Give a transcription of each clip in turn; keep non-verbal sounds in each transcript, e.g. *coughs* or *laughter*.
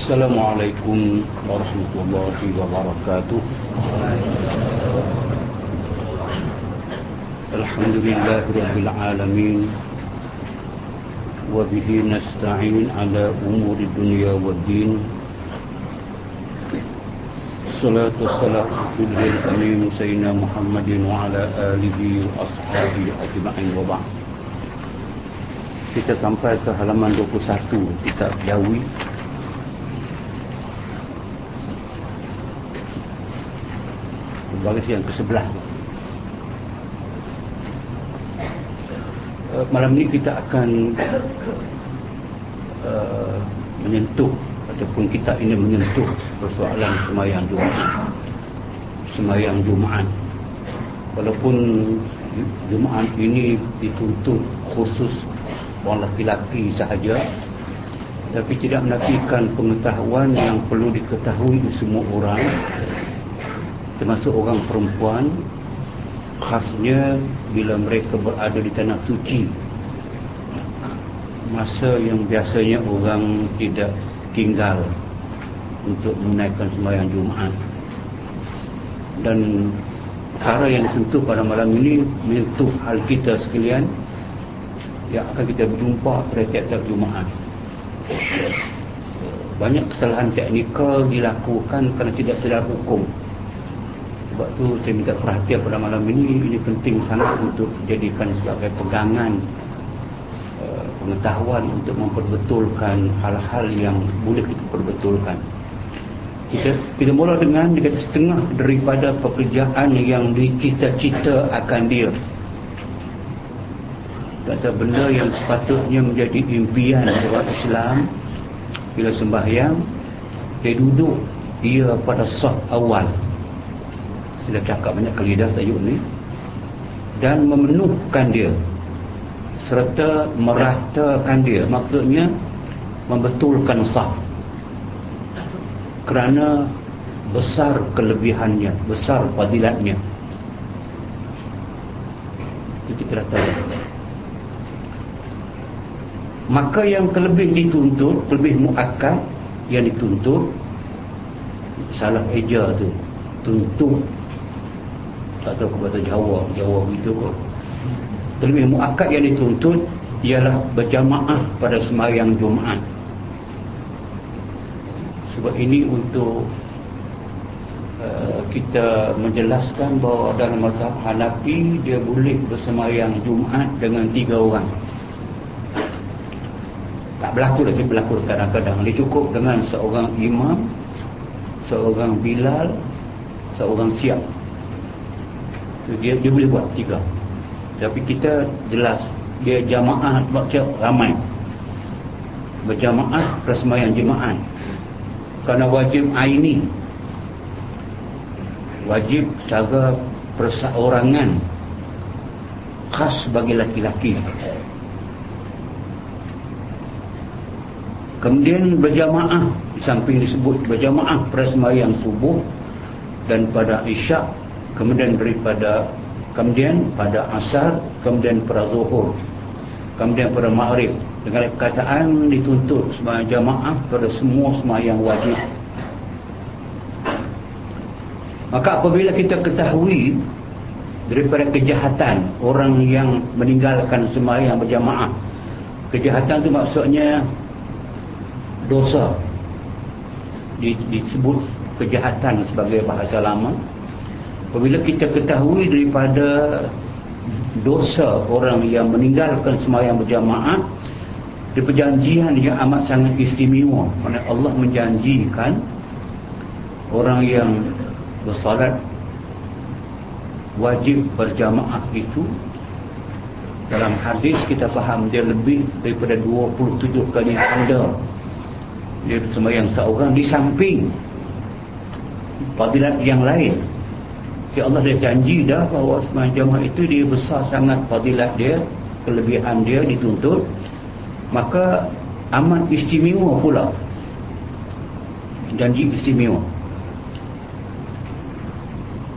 السلام عليكم ورحمة الله وبركاته الحمد لله رب العالمين وبه نستعين على أمور الدنيا والدين الصلاة والسلام على الأمين سيدنا محمد وعلى آله وأصحابه أجمعين وبعد kita sampai ke halaman 21 kitab Jawi baris yang ke-11 uh, malam ini kita akan uh, menyentuh ataupun kita ini menyentuh persoalan semayang Jumaat. Semayang Jumaat. Walaupun Jumaat ini dituntut khusus orang laki-laki sahaja tapi tidak menafikan pengetahuan yang perlu diketahui semua orang termasuk orang perempuan khasnya bila mereka berada di tanah suci. Masa yang biasanya orang tidak tinggal untuk menaikkan sembahyang Jumaat. Dan perkara yang disentuh pada malam ini menyentuh hal kita sekalian yang akan kita berjumpa pada tiap-tiap Jumaat. Banyak kesalahan teknikal dilakukan kerana tidak sedar hukum sebab tu saya minta perhatian pada malam ini. Ini penting sangat untuk dijadikan sebagai pegangan uh, pengetahuan untuk memperbetulkan hal-hal yang boleh kita perbetulkan. Kita kita mula dengan dikata setengah daripada pekerjaan yang dicita-cita akan dia. Kata benda yang sepatutnya menjadi impian orang Islam bila sembahyang dia duduk dia pada sah awal sudah cakap banyak kali dah tajuk ni. Dan memenuhkan dia. Serta meratakan dia. Maksudnya membetulkan sah. Kerana besar kelebihannya besar fadilatnya. Itu kita dah tahu. Maka yang kelebih dituntut lebih muakkad yang dituntut salah eja tu. Tuntut tak tahu bahasa Jawa Jawa begitu kot. Terlebih muakkad yang dituntut ialah berjamaah pada semayang Jumaat. Sebab ini untuk uh, kita menjelaskan bahawa dalam mazhab Hanafi dia boleh bersemayang Jumaat dengan tiga orang. Tak berlaku lagi berlaku kadang-kadang. Dia cukup dengan seorang imam seorang bilal seorang siap dia dia boleh buat tiga. Tapi kita jelas dia jamaah sebab siap ramai. Berjamaah persembahyang jemaah kerana wajib aini. Wajib secara perseorangan. Khas bagi laki-laki. Kemudian berjamaah samping disebut berjamaah persembahyang subuh dan pada isyak kemudian daripada kemudian pada asar kemudian pada zuhur kemudian pada maghrib. Dengan perkataan dituntut sebagai jamaah pada semua sembahyang wajib. Maka apabila kita ketahui daripada kejahatan orang yang meninggalkan sembahyang berjamaah kejahatan itu maksudnya dosa. Disebut kejahatan sebagai bahasa lama apabila kita ketahui daripada dosa orang yang meninggalkan semayang berjamaah di perjanjian yang amat sangat istimewa. Kerana Allah menjanjikan orang yang bersalat wajib berjamaah itu dalam hadis kita faham dia lebih daripada 27 kali anda dia sembahyang seorang di samping fadilat yang lain Si Allah dah janji dah bahawa jamaah itu dia besar sangat fadilat dia, kelebihan dia dituntut. Maka amat istimewa pula. Janji istimewa.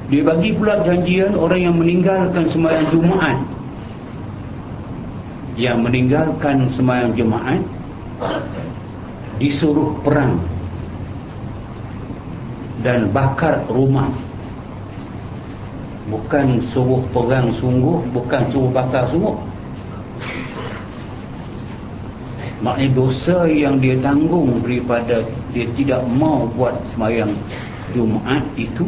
Dia bagi pula janjian orang yang meninggalkan sembahyang Jumaat. Yang meninggalkan sembahyang Jumaat disuruh perang dan bakar rumah bukan suruh perang sungguh bukan suruh bakar sungguh. Maknanya dosa yang dia tanggung daripada dia tidak mau buat semayang Jumaat itu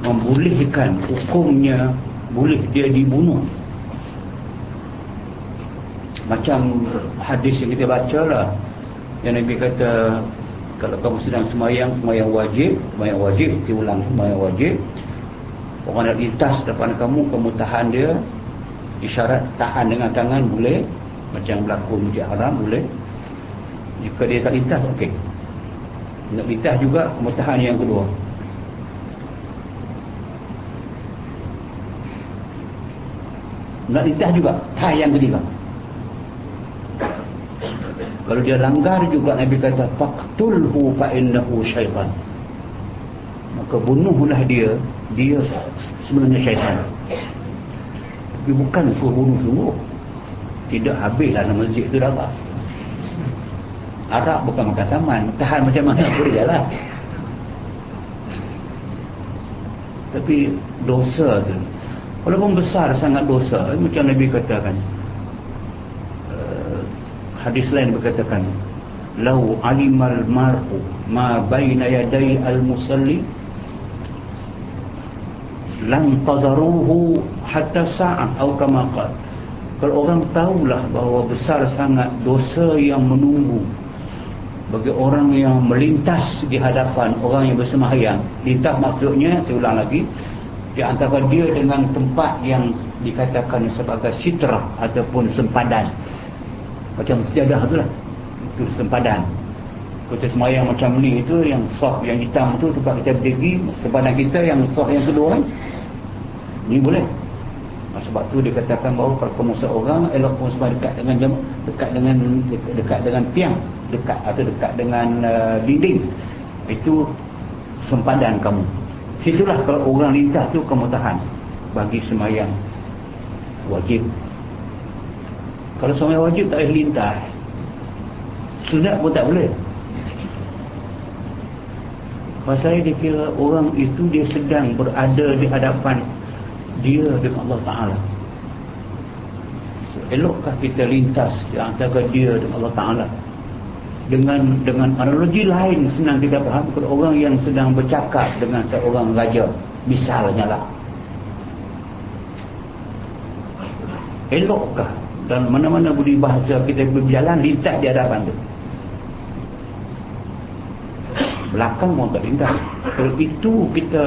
membolehkan hukumnya boleh dia dibunuh. Macam hadis yang kita baca lah yang Nabi kata kalau kamu sedang semayang semayang wajib semayang wajib diulang semayang wajib orang nak lintas depan kamu kamu tahan dia. Isyarat tahan dengan tangan boleh. Macam berlaku masjid haram boleh. Jika dia tak lintas okey nak lintas juga kamu tahan yang kedua. Nak lintas juga tahan yang ketiga. Kalau dia langgar juga Nabi kata faqtulhu fa innahu syaitan maka bunuhlah dia dia sebenarnya syaitan. Tapi bukan suruh bunuh sungguh tidak habislah nama masjid itu dah Arab bukan makan saman tahan macam mana pun dia lah tapi dosa tu walaupun besar sangat dosa. Macam Nabi katakan hadis lain berkatakan lau alimal mar'u ma baina yaday al-musalli lan tadaruhu hatta sa'ah atau kama kalau orang tahulah bahawa besar sangat dosa yang menunggu bagi orang yang melintas di hadapan orang yang bersembahyang lintas maksudnya saya ulang lagi di antara dia dengan tempat yang dikatakan sebagai sitra ataupun sempadan. Macam sejadah tu lah. Itu sempadan kita semayang macam ni itu yang soft yang hitam tu tempat kita berdiri sempadan kita yang soft yang kedua kan ni boleh. Sebab tu dia katakan bahawa kamu seorang elok pun sebab dekat dengan jam, dekat dengan dekat, dekat dengan tiang dekat atau dekat dengan uh, dinding. Itu sempadan kamu. Situlah kalau orang lintas tu kamu tahan bagi semayang wajib. Kalau suami wajib tak boleh lintas sunat pun tak boleh Masalah dia kira orang itu dia sedang berada di hadapan dia dengan Allah Ta'ala. Elokkah kita lintas di antara dia dengan Allah Ta'ala? Dengan dengan analogi lain senang kita faham kalau orang yang sedang bercakap dengan seorang raja. Misalnya lah. Elokkah dan mana-mana budi bahasa kita berjalan lintas di hadapan tu belakang pun tak lintas kalau itu kita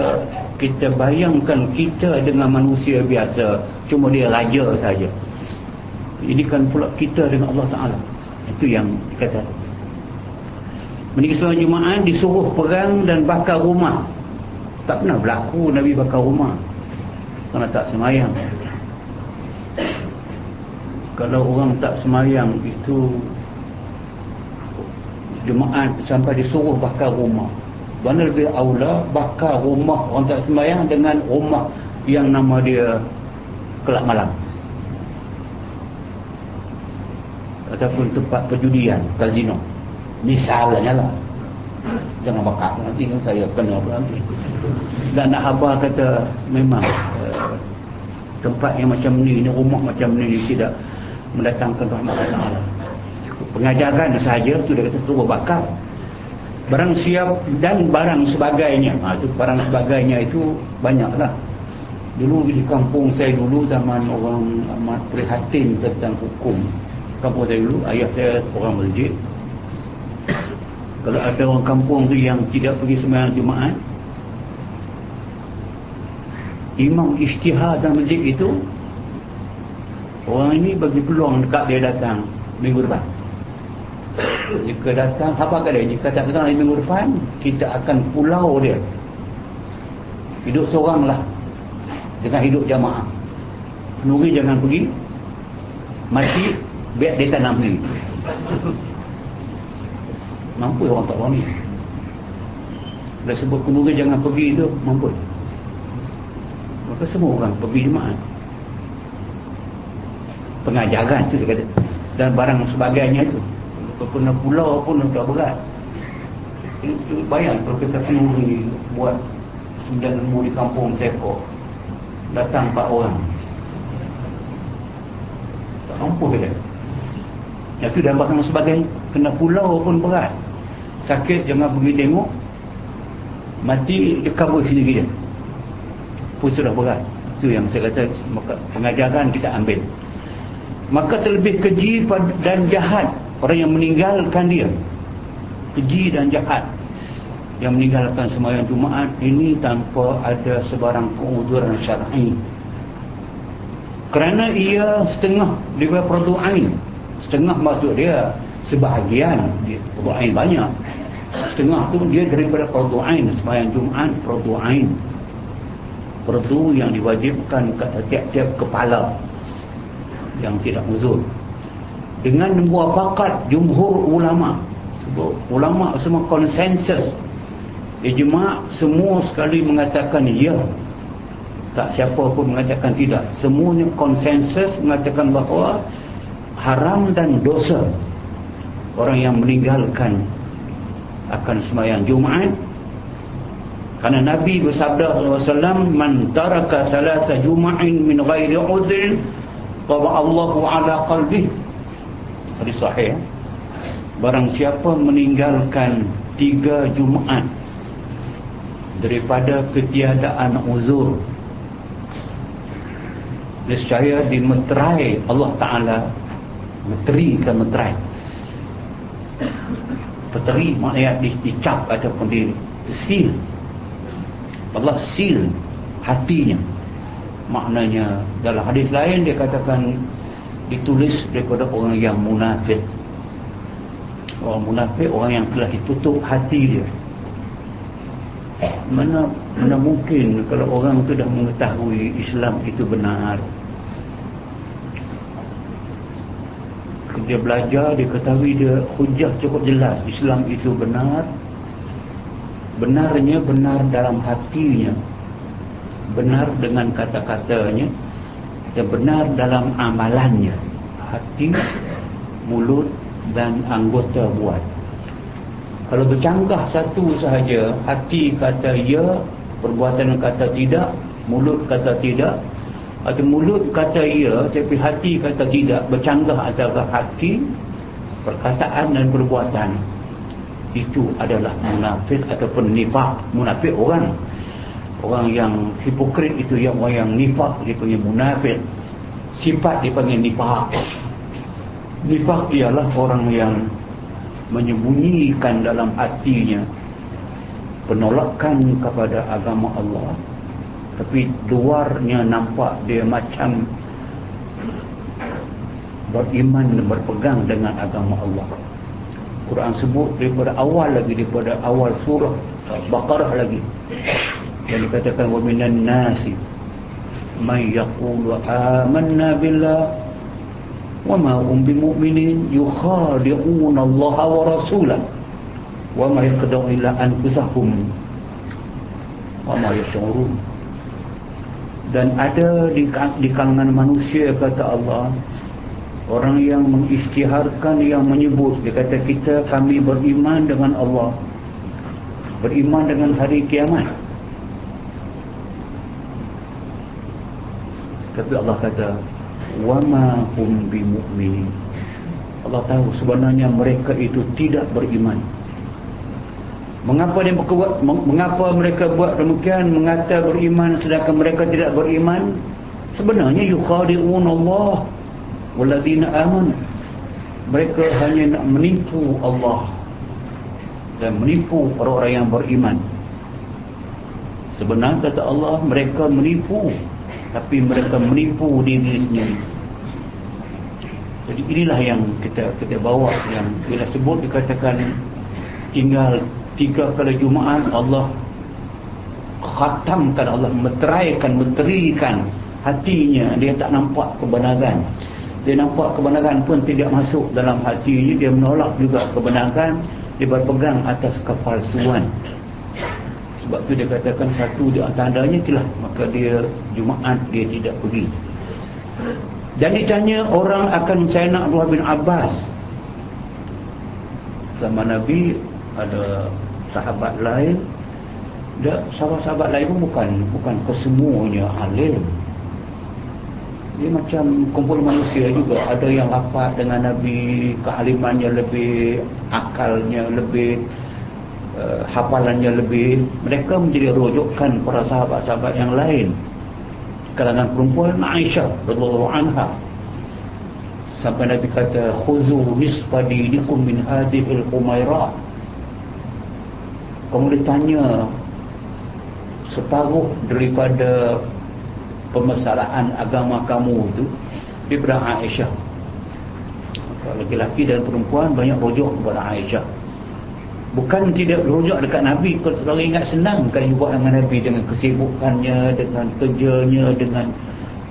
kita bayangkan kita dengan manusia biasa. Cuma dia raja saja. Ini kan pula kita dengan Allah Ta'ala. Itu yang kata menikah Jumaat disuruh perang dan bakar rumah. Tak pernah berlaku Nabi bakar rumah. Kerana tak semayang. Kalau orang tak semayang itu jemaat sampai disuruh bakar rumah. Mana lebih aula bakar rumah orang tak semayang dengan rumah yang nama dia kelab malam. Ataupun tempat perjudian kasino misalnya lah. Jangan bakar nanti kan saya kena berhenti dan nak habar kata memang uh, tempat yang macam ni ni rumah macam ni tidak mendatangkan rahmat Allah pengajaran sahaja tu dia kata suruh bakar. Barang siap dan barang sebagainya. Ha, itu barang sebagainya itu banyaklah. Dulu di kampung saya dulu zaman orang amat prihatin tentang hukum. Kampung saya dulu ayah saya orang masjid. *coughs* Kalau ada orang kampung tu yang tidak pergi sembahyang Jumaat imam istihad dalam masjid itu Orang ini bagi peluang dekat dia datang minggu depan. Jika datang, apa kata dia? Jika tak datang minggu depan, kita akan pulau dia. Hidup seorang lah. Dengan hidup jamaah. Nuri jangan pergi. Mati, biar dia tanam ni. Mampu orang tak ni. Dah sebut penuri jangan pergi itu, mampu. Maka semua orang pergi jemaah pengajaran tu dia kata dan barang sebagainya tu kena pulau pun untuk berat. Bayang kalau kita penuhi buat sembilan lembu di kampung Seko datang empat orang. Tak mampu dia yang tu dan bahkan sebagai kena pulau pun berat. Sakit jangan pergi tengok. Mati dia cover sendiri dia. Pun sudah berat. Itu yang saya kata maka pengajaran kita ambil. Maka terlebih keji dan jahat orang yang meninggalkan dia keji dan jahat yang meninggalkan semayang Jumaat ini tanpa ada sebarang penguduran syar'i. Kerana ia setengah daripada perdu'ain setengah maksud dia sebahagian dia perdu'ain banyak. Setengah tu dia daripada perdu'ain semayang Jumaat perdu'ain perdu yang diwajibkan ke tiap-tiap kepala yang tidak uzur dengan muafakat jumhur ulama. Sebut ulama semua konsensus ijma' semua sekali mengatakan ya tak siapa pun mengatakan tidak. Semuanya konsensus mengatakan bahawa haram dan dosa. Orang yang meninggalkan akan semayang Jumaat. Kerana Nabi bersabda SAW man taraka salasa juma'in min ghairi udhrin qaba Allahu ala qalbih hadis sahih barang siapa meninggalkan tiga Jumaat daripada ketiadaan uzur nescaya dimeterai Allah Ta'ala meterikan meterai. Peteri maknanya dicap ataupun di seal. Allah seal hatinya. Maknanya dalam hadis lain dia katakan ditulis daripada orang yang munafik. Orang munafik orang yang telah ditutup hati dia. Mana mana mungkin kalau orang tu dah mengetahui Islam itu benar? Dia belajar dia ketahui dia hujah cukup jelas Islam itu benar. Benarnya benar dalam hatinya. Benar dengan kata-katanya dan benar dalam amalannya. Hati mulut dan anggota buat. Kalau bercanggah satu sahaja hati kata ya perbuatan kata tidak mulut kata tidak atau mulut kata ya tapi hati kata tidak bercanggah antara hati perkataan dan perbuatan itu adalah munafik ataupun nifak munafik orang orang yang hipokrit itu yang orang yang nifak dia munafik. Sifat dia panggil nifak. Nifak ialah orang yang menyembunyikan dalam hatinya penolakan kepada agama Allah. Tapi luarnya nampak dia macam beriman dan berpegang dengan agama Allah. Quran sebut daripada awal lagi daripada awal surah Baqarah lagi dan dikatakan wa minan nasi man yaqulu amanna billah wa ma hum bimu'minin yukhadi'una Allah wa rasulah wa ma yaqdu illa an kusahum wa ma yashurun. Dan ada di, di kalangan manusia kata Allah orang yang mengisytiharkan yang menyebut dia kata kita kami beriman dengan Allah beriman dengan hari kiamat. Tapi Allah kata wama hum bimu'minin. Allah tahu sebenarnya mereka itu tidak beriman. Mengapa dia buat mengapa mereka buat demikian? Mengata beriman sedangkan mereka tidak beriman? Sebenarnya yukhadi'un Allah walladzina amanu. Mereka hanya nak menipu Allah dan menipu orang-orang yang beriman. Sebenarnya kata Allah mereka menipu tapi mereka menipu diri sendiri. Jadi inilah yang kita kita bawa yang bila sebut dikatakan tinggal tiga kali Jumaat Allah khatamkan Allah meteraikan menterikan hatinya. Dia tak nampak kebenaran. Dia nampak kebenaran pun tidak masuk dalam hatinya dia menolak juga kebenaran. Dia berpegang atas kepalsuan sebab tu dia katakan satu di antaranya itulah. Maka dia Jumaat dia tidak pergi. Dan ditanya orang akan mencari Abdullah bin Abbas. Zaman Nabi ada sahabat lain. Dia sahabat-sahabat lain pun bukan bukan kesemuanya alim. Dia macam kumpul manusia juga. Ada yang rapat dengan Nabi kealimannya lebih akalnya lebih uh, hafalannya lebih mereka menjadi rujukan para sahabat-sahabat yang lain. Kalangan perempuan Aisyah radhiyallahu anha. Sampai Nabi kata khuzu nisfa dinikum min hadhihi al-umairah kamu ditanya separuh daripada permasalahan agama kamu itu daripada Aisyah. Lelaki dan perempuan banyak rujuk kepada Aisyah bukan tidak rujuk dekat Nabi kalau ingat senang kalau buat dengan Nabi dengan kesibukannya dengan kerjanya dengan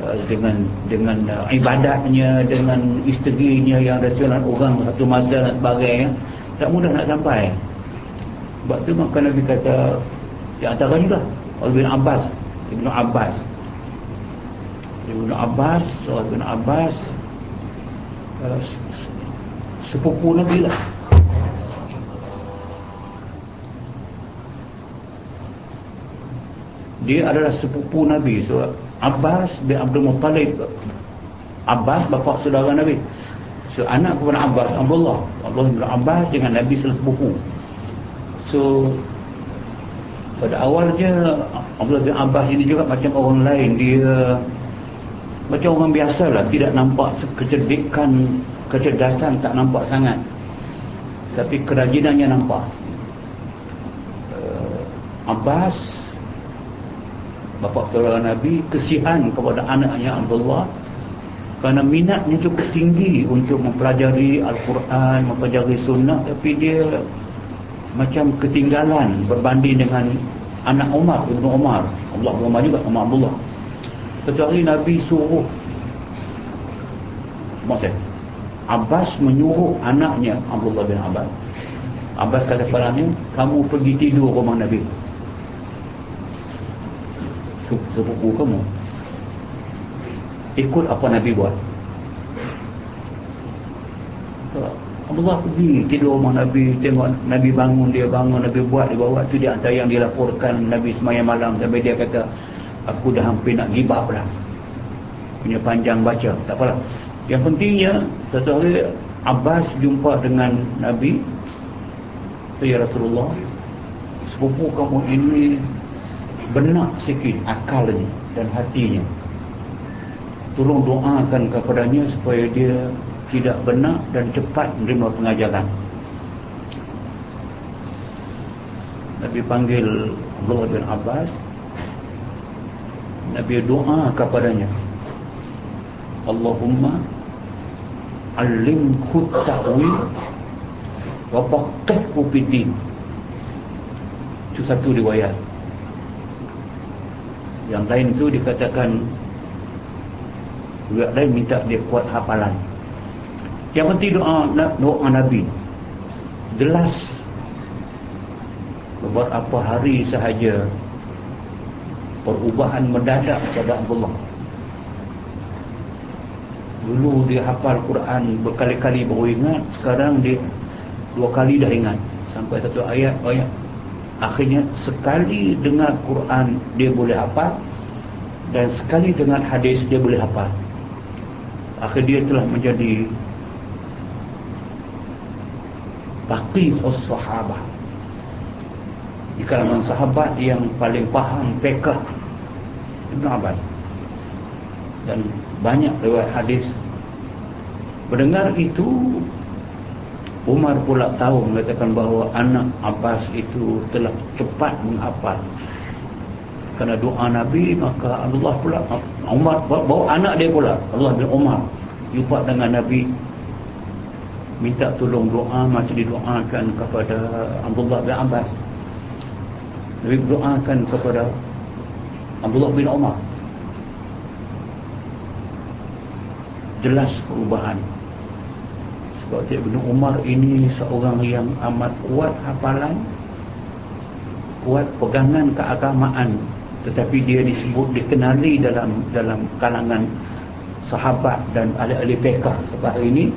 uh, dengan dengan uh, ibadatnya dengan isterinya yang rasional orang satu masa dan sebagainya tak mudah nak sampai. Sebab tu maka Nabi kata yang antaranya lah Ibn Abbas Ibn Abbas. Ibn Abbas Ibn Abbas uh, Sepupu Nabi lah Dia adalah sepupu Nabi. So Abbas bin Abdul Muttalib. Abbas bapa saudara Nabi. So anak kepada Abbas Abdullah. Abdullah bin Abbas dengan Nabi sepupu. So pada awalnya Abdullah bin Abbas ini juga macam orang lain. Dia macam orang biasa lah tidak nampak kecerdikan kecerdasan tak nampak sangat. Tapi kerajinannya nampak. Uh, Abbas bapa saudara Nabi kesihan kepada anaknya Abdullah kerana minatnya cukup tinggi untuk mempelajari Al-Quran mempelajari sunnah. Tapi dia macam ketinggalan berbanding dengan anak Umar Ibn Umar. Allah Umar juga Umar Abdullah. Kecuali Nabi suruh maksud Abbas menyuruh anaknya Abdullah bin Abbas. Abbas kata kepadanya kamu pergi tidur rumah Nabi sepupu kamu. Ikut apa Nabi buat. Abdullah pergi tidur rumah Nabi tengok Nabi bangun dia bangun Nabi buat dia bawa tu dia antara yang dilaporkan Nabi semayang malam. Sampai dia kata aku dah hampir nak give up dah punya panjang baca. Tak apalah. Yang pentingnya satu hari Abbas jumpa dengan Nabi. Ya Rasulullah sepupu kamu ini benak sikit akalnya dan hatinya. Tolong doakan kepadanya supaya dia tidak benak dan cepat menerima pengajaran. Nabi panggil Abdullah bin Abbas. Nabi doa kepadanya. Allahumma alimku ta'wil wa faqihhu fiddin itu satu riwayat yang lain tu dikatakan riwayat lain minta dia kuat hafalan. Yang penting doa doa Nabi. Jelas. Beberapa hari sahaja perubahan mendadak kepada Abdullah. Dulu dia hafal Quran berkali-kali baru ingat sekarang dia dua kali dah ingat. Sampai satu ayat ayat akhirnya sekali dengar Quran dia boleh hafal dan sekali dengan hadis dia boleh hafal akhir dia telah menjadi baqi sahabat di kalangan sahabat yang paling faham fiqh Ibn Abbas. Dan banyak riwayat hadis. Mendengar itu Umar pula tahu mengatakan bahawa anak Abbas itu telah cepat menghafal. Kerana doa Nabi maka Allah pula Umar bawa anak dia pula. Allah bin Umar jumpa dengan Nabi. Minta tolong doa macam didoakan kepada Abdullah bin Abbas. Nabi doakan kepada Abdullah bin Umar. Jelas perubahan sebab Ibn Umar ini seorang yang amat kuat hafalan kuat pegangan keagamaan. Tetapi dia disebut dikenali dalam dalam kalangan sahabat dan ahli-ahli fiqh. Sebab ini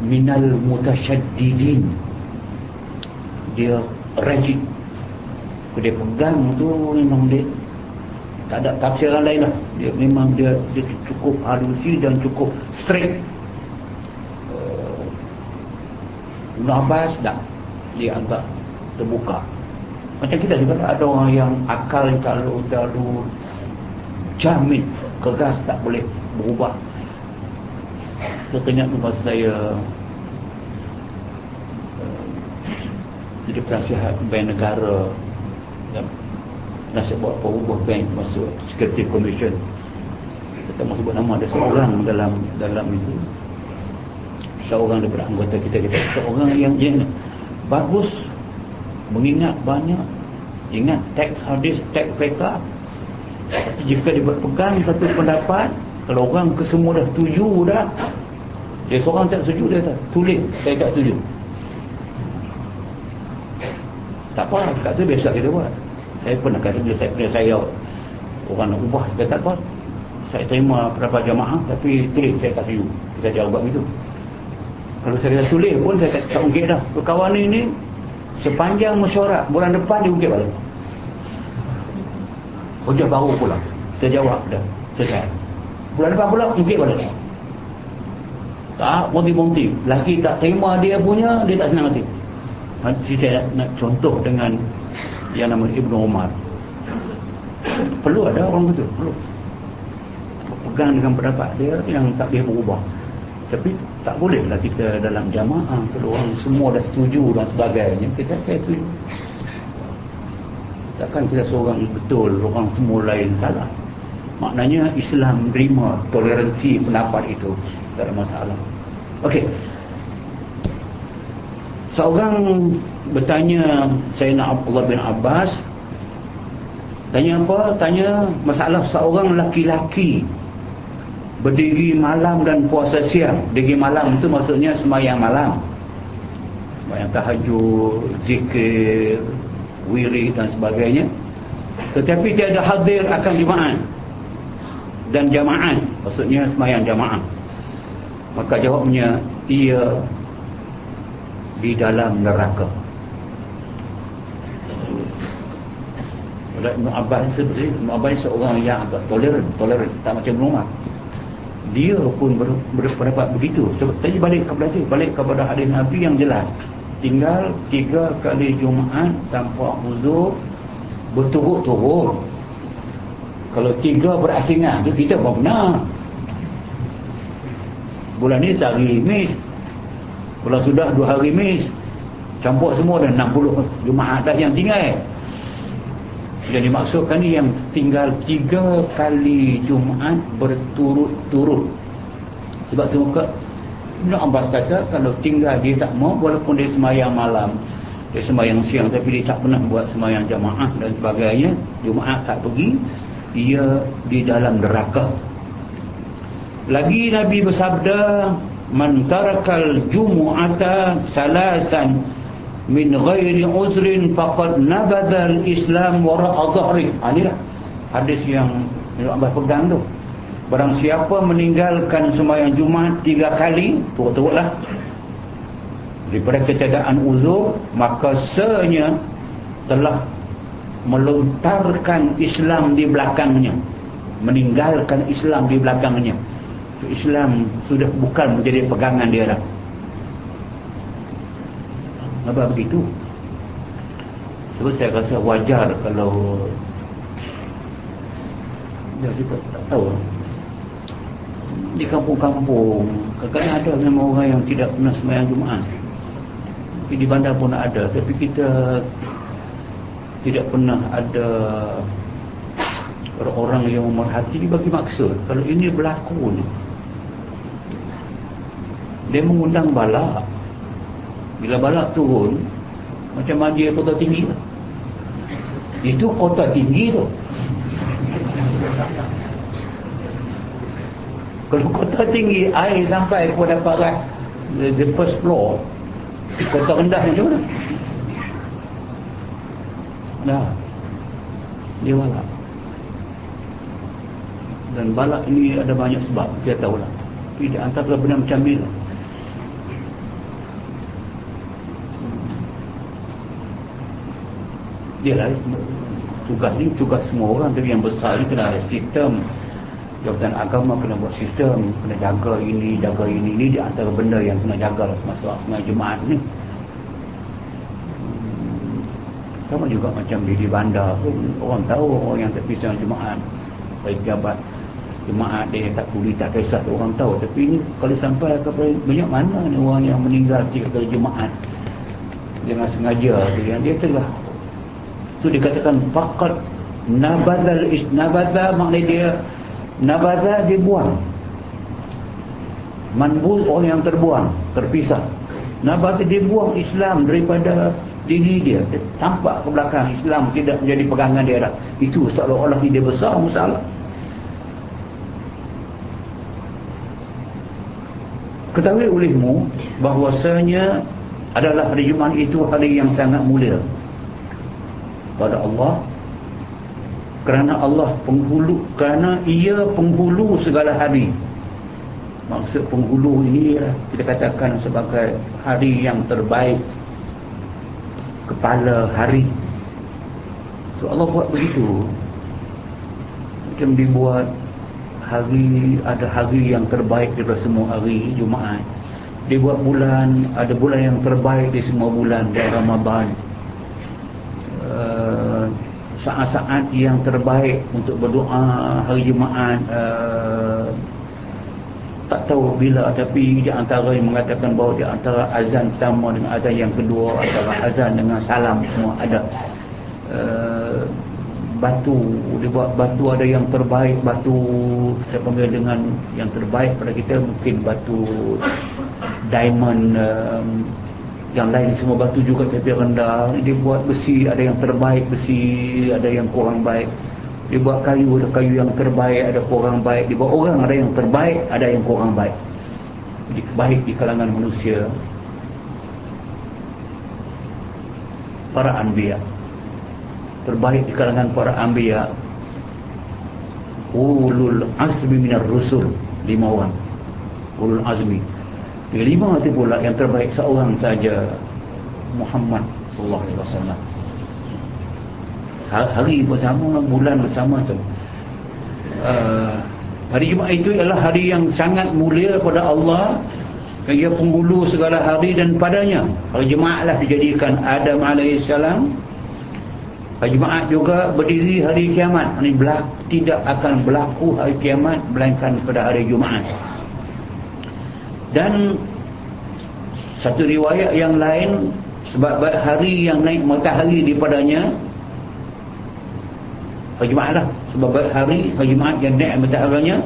minal mutasyaddidin dia rigid dia pegang tu memang dia tak ada tafsiran lain lah. Dia memang dia, dia cukup halusi dan cukup straight uh, Ibn Abbas tak dia agak terbuka. Macam kita juga ada orang yang akal kalau terlalu jamin keras tak boleh berubah. Tanya masa saya uh, jadi penasihat bank negara. Ya, nasihat buat perubah bank masuk security commission. Kita mahu sebut nama ada seorang dalam dalam itu seorang daripada anggota kita kita seorang yang yang bagus. Mengingat banyak. Ingat teks hadis teks fiqah tapi jika dia berpegang satu pendapat kalau orang kesemua dah setuju dah dia seorang tak setuju dia tak tulis saya tak setuju. Tak apa kat tu biasa kita buat. Saya pernah kata bila saya, bila saya orang nak ubah saya tak apa? Saya terima berapa jamaah tapi tulis saya tak setuju. Kita jawab begitu kalau saya dah tulis pun saya tak, tak ungkit dah. Kawan ini sepanjang mesyuarat bulan depan dia ungkit balik. Hujah baru pula. Terjawab dah. Selesai bulan depan pula ungkit balik. Tak bonti-bonti laki tak terima dia punya dia tak senang hati. Nanti saya nak contoh dengan yang nama Ibnu Umar. Perlu ada orang betul? Perlu. Pegang dengan pendapat dia yang tak boleh berubah. Tapi tak bolehlah kita dalam jamaah kalau orang semua dah setuju dan sebagainya. Kita saya setuju. Takkan kita seorang betul orang semua lain salah. Maknanya Islam terima toleransi pendapat itu. Tak ada masalah. Okey. Seorang bertanya Sayyidina Abdullah bin Abbas. Tanya apa? Tanya masalah seorang laki-laki Berdiri malam dan puasa siang. Berdiri malam itu maksudnya semayang malam. Semayang tahajud, zikir, wiri dan sebagainya. Tetapi tiada hadir akan jemaah Dan jamaah Maksudnya semayang jamaah. Maka jawabnya Ia Di dalam neraka. Ibn Abbas Ibn Abbas seorang yang agak toleran Toleran Tak macam rumah Dia pun ber, berpendapat begitu. Sebab tadi balik kepada itu Balik kepada hadis Nabi yang jelas. Tinggal tiga kali Jumaat Tanpa uzur Berturut-turut. Kalau tiga berasingan Itu kita pun benar. Bulan ni sehari mis bulan sudah dua hari mis campur semua dan 60 Jumaat dah yang tinggal yang dimaksudkan ni yang tinggal tiga kali Jumaat berturut-turut. Sebab tu muka Ibn Abbas kata kalau tinggal dia tak mau walaupun dia semayang malam dia semayang siang tapi dia tak pernah buat semayang jamaah dan sebagainya Jumaat tak pergi dia di dalam neraka. Lagi Nabi bersabda man tarakal jumu'ata salasan min ghairi uzrin faqad nabadha al-islam wara'a dhahri. Ha, inilah hadis yang Abah pegang tu. Barang siapa meninggalkan sembahyang Jumaat tiga kali, turut-turutlah. Daripada ketiadaan uzur, maka senya telah melontarkan Islam di belakangnya. Meninggalkan Islam di belakangnya. Islam sudah bukan menjadi pegangan dia dah. Apa begitu? Sebab saya rasa wajar kalau ya kita tak tahu. Di kampung-kampung kadang-kadang ada memang orang yang tidak pernah sembahyang Jumaat. Tapi di bandar pun ada. Tapi kita tidak pernah ada orang-orang yang memerhati bagi maksud kalau ini berlaku ni dia mengundang balak bila balak turun macam manja kota tinggi tu. Itu kota tinggi tu. Kalau kota tinggi air sampai kepada parat the, the first floor. Kota rendah macam mana? Dah dia balak. Dan balak ini ada banyak sebab. Dia tahulah. Tapi di antara benda macam ni lah dia lah tugas ni tugas semua orang. Tapi yang besar ni kena ada sistem. Jabatan agama kena buat sistem. Kena jaga ini jaga ini. Ini di antara benda yang kena jaga masalah semua jemaat ni. Sama juga macam di, di bandar pun orang tahu orang yang tak pisah jemaat baik jabat jemaat dia tak boleh tak kisah orang tahu. Tapi ini kalau sampai kepada banyak mana ni orang yang meninggal tiga jemaat dengan sengaja. Dia, dia telah itu dikatakan faqat nabadal nabada maknanya dia nabada dibuang manbuz orang yang terbuang terpisah. Nabada dibuang Islam daripada diri dia. Tampak ke belakang Islam tidak menjadi pegangan dia dah itu seolah-olah dia besar masalah. Ketahui olehmu bahwasanya adalah hari Jumaat itu hari yang sangat mulia pada Allah. Kerana Allah penghulu kerana ia penghulu segala hari. Maksud penghulu ini kita katakan sebagai hari yang terbaik kepala hari. So Allah buat begitu. Macam dibuat hari ada hari yang terbaik daripada semua hari Jumaat. Dia buat bulan ada bulan yang terbaik di semua bulan di Ramadan saat-saat yang terbaik untuk berdoa hari Jumaat uh, tak tahu bila tapi di antara yang mengatakan bahawa di antara azan pertama dengan azan yang kedua antara azan dengan salam semua ada. Uh, batu dia buat batu ada yang terbaik batu saya panggil dengan yang terbaik pada kita mungkin batu diamond um, yang lain semua batu juga tapi rendah. Dia buat besi ada yang terbaik besi ada yang kurang baik. Dia buat kayu ada kayu yang terbaik ada kurang baik. Dia buat orang ada yang terbaik ada yang kurang baik. Jadi baik di kalangan manusia. Para anbiya. Terbaik di kalangan para anbiya. Ulul azmi minar rusul. Lima orang. Ulul azmi lima itu pula yang terbaik seorang saja. Muhammad alaihi wasallam. Hari bersama, bulan bersama tu. Uh, hari Jumaat itu adalah hari yang sangat mulia kepada Allah. Ia penghulu segala hari dan padanya. Hari Jumaat lah dijadikan Adam AS hari Jumaat juga berdiri hari kiamat. Ini tidak akan berlaku hari kiamat melainkan pada hari Jumaat dan satu riwayat yang lain sebab hari yang naik matahari daripadanya hari Jumaat lah. Sebab hari Jumaat yang naik mataharinya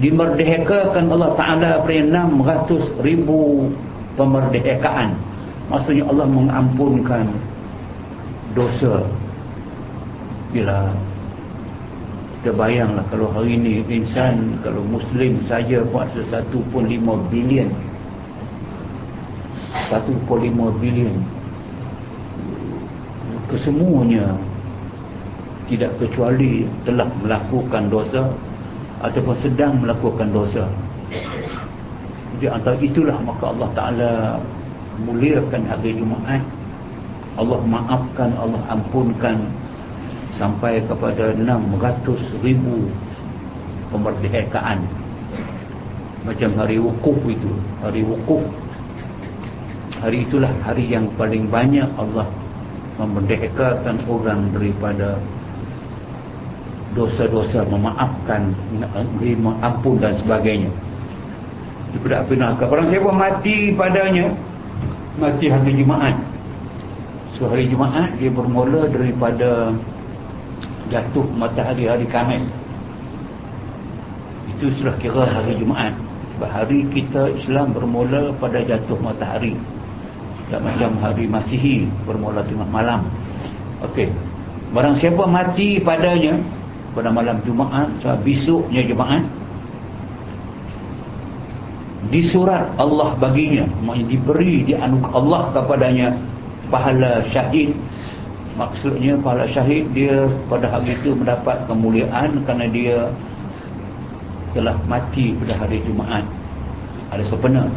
dimerdekakan Allah Ta'ala pada 600 ribu pemerdekaan maksudnya Allah mengampunkan dosa. Bila kita bayanglah kalau hari ini insan kalau muslim saja puasa 1.5 bilion. 1.5 bilion. Kesemuanya tidak kecuali telah melakukan dosa ataupun sedang melakukan dosa. Jadi antara itulah maka Allah Ta'ala muliakan hari Jumaat. Allah maafkan, Allah ampunkan sampai kepada 600 ribu pemerdekaan macam hari wukuf itu. Hari wukuf. Hari itulah hari yang paling banyak Allah memerdekakan orang daripada dosa-dosa memaafkan menerima ampun dan sebagainya. Api neraka orang siapa mati padanya. Mati hari Jumaat. So hari Jumaat dia bermula daripada jatuh matahari hari Khamis itu sudah kira hari Jumaat. Sebab hari kita Islam bermula pada jatuh matahari. Tak macam hari Masihi bermula tengah malam. Okey. barang siapa mati padanya pada malam Jumaat sebab besoknya Jumaat di surat Allah baginya maksudnya diberi di anugerah Allah kepadanya pahala syahid maksudnya pahala syahid dia pada hari itu mendapat kemuliaan kerana dia telah mati pada hari Jumaat. Ada sepenuh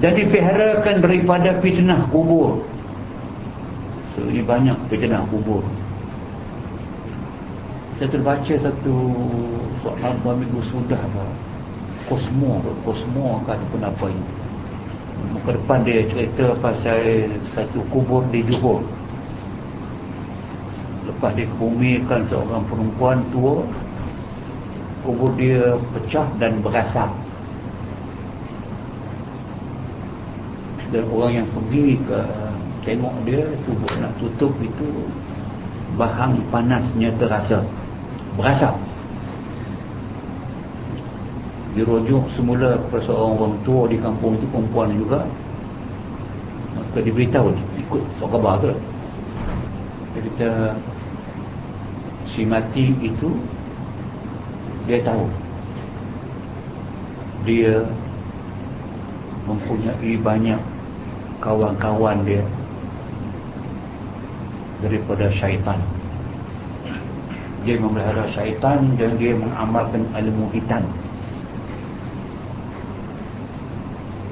dan dipiharakan daripada fitnah kubur. So, ini banyak pejenah kubur. Saya terbaca satu soalan dua minggu sudah kosmo kosmo ataupun apa ini. Muka depan dia cerita pasal satu kubur di Johor lepas dikebumikan seorang perempuan tua kubur dia pecah dan berasap. Dan orang yang pergi ke tengok dia tubuh nak tutup itu bahan panasnya terasa. Berasap. Dirujuk semula kepada seorang orang tua di kampung itu perempuan juga. Maka diberitahu ikut sok khabar tu dia kata si mati itu dia tahu. Dia mempunyai banyak kawan-kawan dia daripada syaitan. Dia memelihara syaitan dan dia mengamalkan ilmu hitam.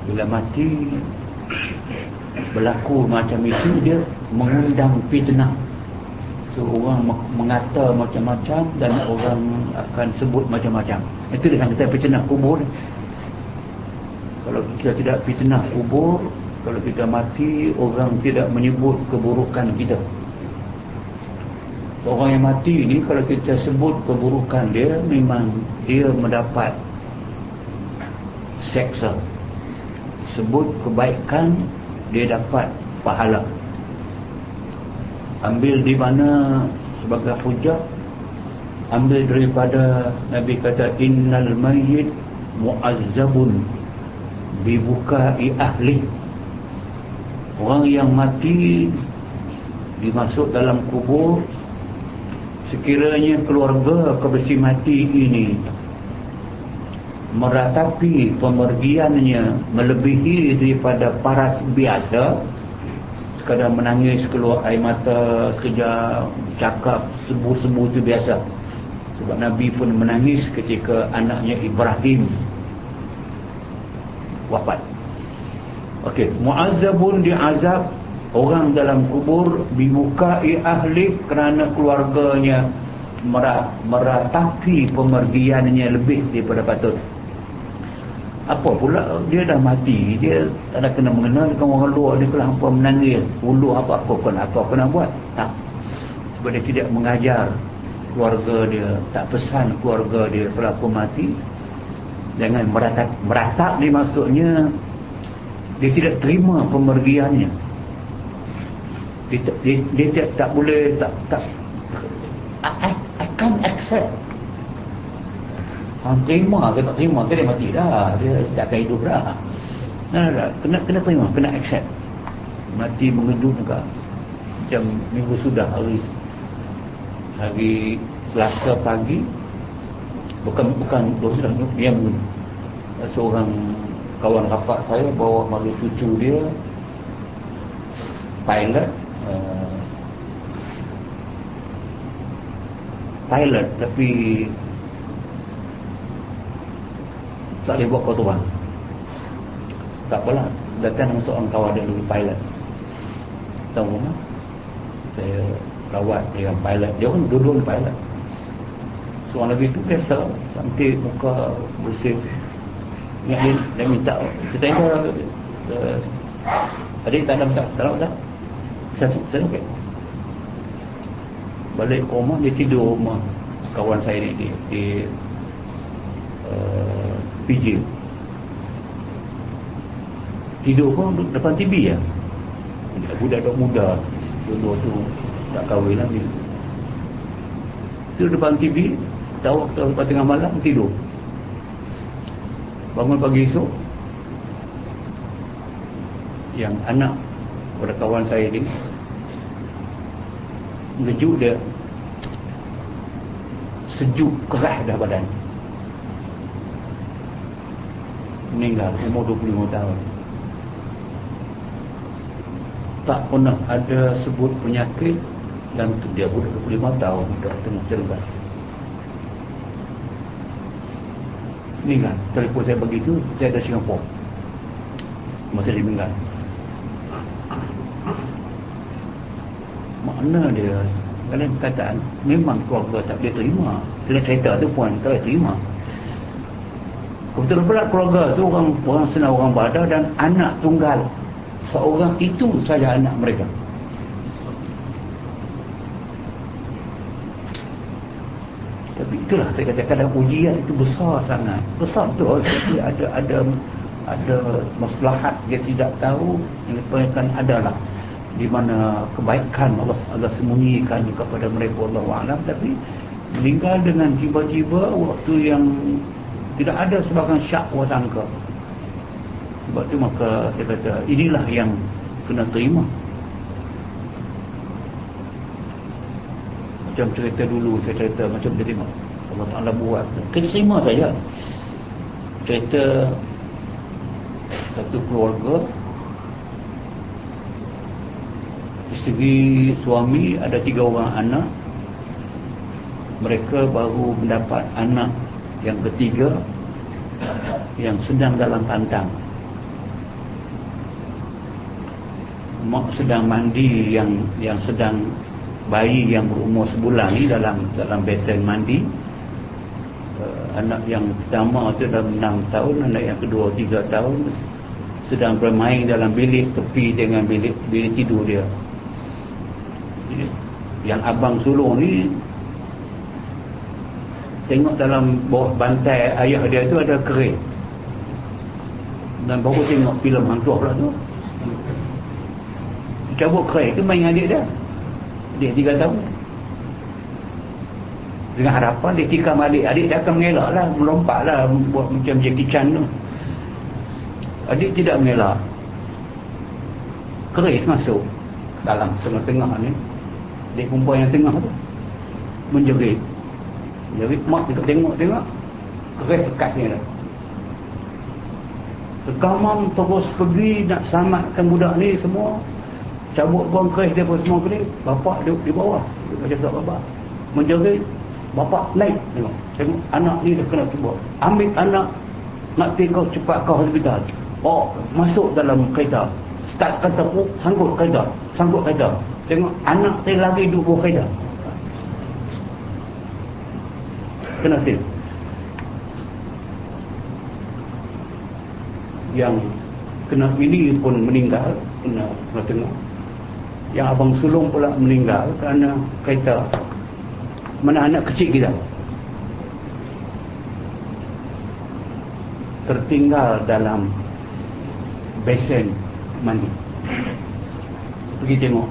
Bila mati berlaku macam itu dia mengundang fitnah so orang mengata macam-macam dan orang akan sebut macam-macam. Itu dia kata fitnah kubur. Kalau kita tidak fitnah kubur kalau kita mati orang tidak menyebut keburukan kita. Orang yang mati ni kalau kita sebut keburukan dia memang dia mendapat seksa. Sebut kebaikan dia dapat pahala ambil di mana sebagai hujah? Ambil daripada Nabi kata innal mayyit muazzabun bibukai ahli. Orang yang mati dimasuk dalam kubur sekiranya keluarga kebersih mati ini meratapi pemergiannya melebihi daripada paras biasa sekadar menangis keluar air mata sekejap cakap sebu-sebu itu biasa. Sebab Nabi pun menangis ketika anaknya Ibrahim wafat. Okey, muazzabun diazab orang dalam kubur bibukai ahli kerana keluarganya meratapi pemergiannya lebih daripada patut apa pula dia dah mati dia tak ada kena mengenal dengan orang luar dia kelah apa menangis ulu apa apa kena apa kena buat? Tak. Sebab dia tidak mengajar keluarga dia tak pesan keluarga dia kalau aku mati jangan meratap meratap ni maksudnya dia tidak terima pemergiannya. Dia, dia, dia, dia tak boleh tak tak I, I can't accept Han terima ke tak terima ke dia mati dah. Dia tak akan hidup dah. Nah, nah, kena kena terima, kena accept. Mati mengedut juga. Macam minggu sudah hari hari Selasa pagi bukan bukan sudah yang seorang kawan rapat saya bawa mari cucu dia pilot uh, pilot tapi tak boleh buat kotoran tak apalah. Datang seorang kawan dia dulu pilot. Tahu rumah? Saya rawat dengan pilot. Dia pun dua-dua pilot. Seorang lagi tu biasa. Cantik muka bersih. Ingat dia dia minta. Kita tanya uh, adik tak ada tak tak tak satu satu okay. balik rumah dia tidur rumah. Kawan saya ni di, di uh, PJ tidur pun depan TV ya? Budak-budak muda. Dulu tu tak kahwin lagi. Tidur depan TV tahu waktu lepas tengah malam tidur. Bangun pagi esok yang anak pada kawan saya ni ngejut dia. Sejuk keras dah badan meninggal umur 25 tahun. Tak pernah ada sebut penyakit dan dia pun 25 tahun tengah cerdas meninggal. Telefon saya begitu saya ada Singapura. Masa dia meninggal. Makna dia dalam perkataan memang keluarga tak boleh terima. Kena cerita tu pun tak boleh terima betul berat keluarga tu orang orang senang orang badar dan anak tunggal. Seorang itu saja anak mereka. Tapi itulah saya kata kadang ujian itu besar sangat. Besar tu ada ada ada maslahat dia tidak tahu yang dipanggilkan adalah di mana kebaikan Allah Allah sembunyikan kepada mereka Allah Alam. Tapi meninggal dengan tiba-tiba waktu yang tidak ada sebagian syak wasangka sebab itu maka saya kata inilah yang kena terima. Macam cerita dulu saya cerita macam dia tengok Allah Ta'ala buat. Kita terima saja. Cerita satu keluarga segi suami ada tiga orang anak. Mereka baru mendapat anak yang ketiga yang sedang dalam pantang. Mak sedang mandi yang yang sedang bayi yang berumur sebulan ni dalam dalam besen mandi. Uh, anak yang pertama tu dalam enam tahun anak yang kedua tiga tahun sedang bermain dalam bilik tepi dengan bilik bilik tidur dia. Yang abang sulung ni tengok dalam bawah bantai ayah dia tu ada kerik dan baru tengok filem hantu pula tu. Cabut kerik tu main adik dia. Dia tiga tahun. Dengan harapan dia tikam adik. Adik dia akan mengelak lah melompat lah buat macam Jackie Chan tu. Adik tidak mengelak. Keris masuk dalam tengah-tengah ni. Dia perempuan yang tengah tu. Menjerit menjerit mak dia tengok-tengok keris dekatnya dah Sekamam terus pergi nak selamatkan budak ni semua. Cabut buang keris dia pun semua kena bapak duduk di bawah. Dia baca surat bapak menjerit bapak naik. Tengok. Tengok anak ni dah kena cuba. Ambil anak. Nak pergi kau cepat kau hospital. Oh masuk dalam kereta. Start kata pun sanggup kereta. Sanggup kereta. Tengok anak saya lagi duduk kaedah. Kena sil. Yang kena ini pun meninggal. Kena, kena tengok. Yang abang sulung pula meninggal kerana kereta mana anak kecil kita. Tertinggal dalam besen mandi. Pergi tengok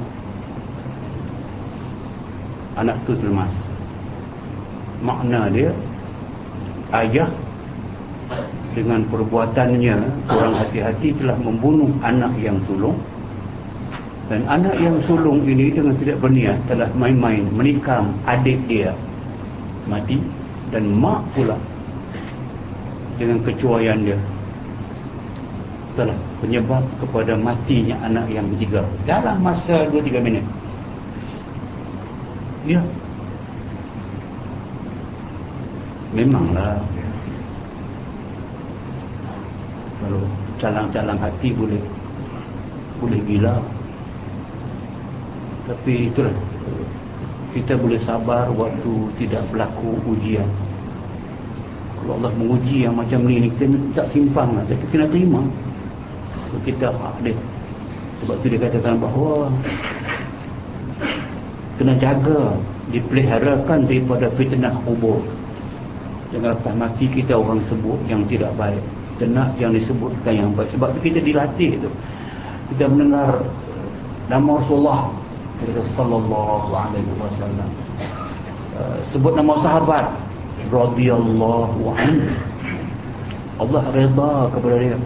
anak tu terlemas makna dia ayah dengan perbuatannya kurang hati-hati telah membunuh anak yang sulung dan anak yang sulung ini dengan tidak berniat telah main-main menikam adik dia mati dan mak pula dengan kecuaian dia telah penyebab kepada matinya anak yang ketiga dalam masa 2-3 minit Ya. Memanglah. Kalau calang-calang hati boleh boleh gila. Tapi itulah kita boleh sabar waktu tidak berlaku ujian. Kalau Allah menguji yang macam ni, kita tak simpang lah. Tapi kena terima. Kita hak dia. Sebab tu dia katakan bahawa kena jaga dipeliharakan daripada fitnah kubur jangan lepas mati kita orang sebut yang tidak baik. Kena yang disebutkan yang baik. Sebab kita dilatih tu. Kita mendengar nama Rasulullah kita sallallahu alaihi wasallam. Uh, sebut nama sahabat radhiyallahu anhu. Allah redha kepada dia.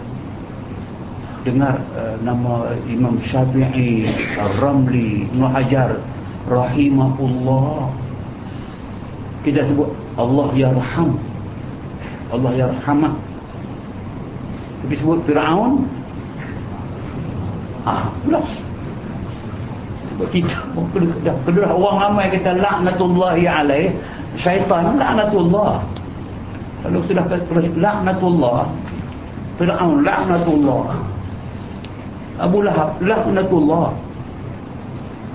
Dengar uh, nama Imam Syafi'i Ar-Ramli Ibn Hajar rahimahullah. Kita sebut Allah yarham Allah yarhamah tapi sebut Fir'aun. Ah belas sebab kita dah kedua orang ramai kata laknatullahi alaih. Syaitan laknatullah. Kalau sudah kata laknatullah Fir'aun laknatullah. Abu Lahab laknatullah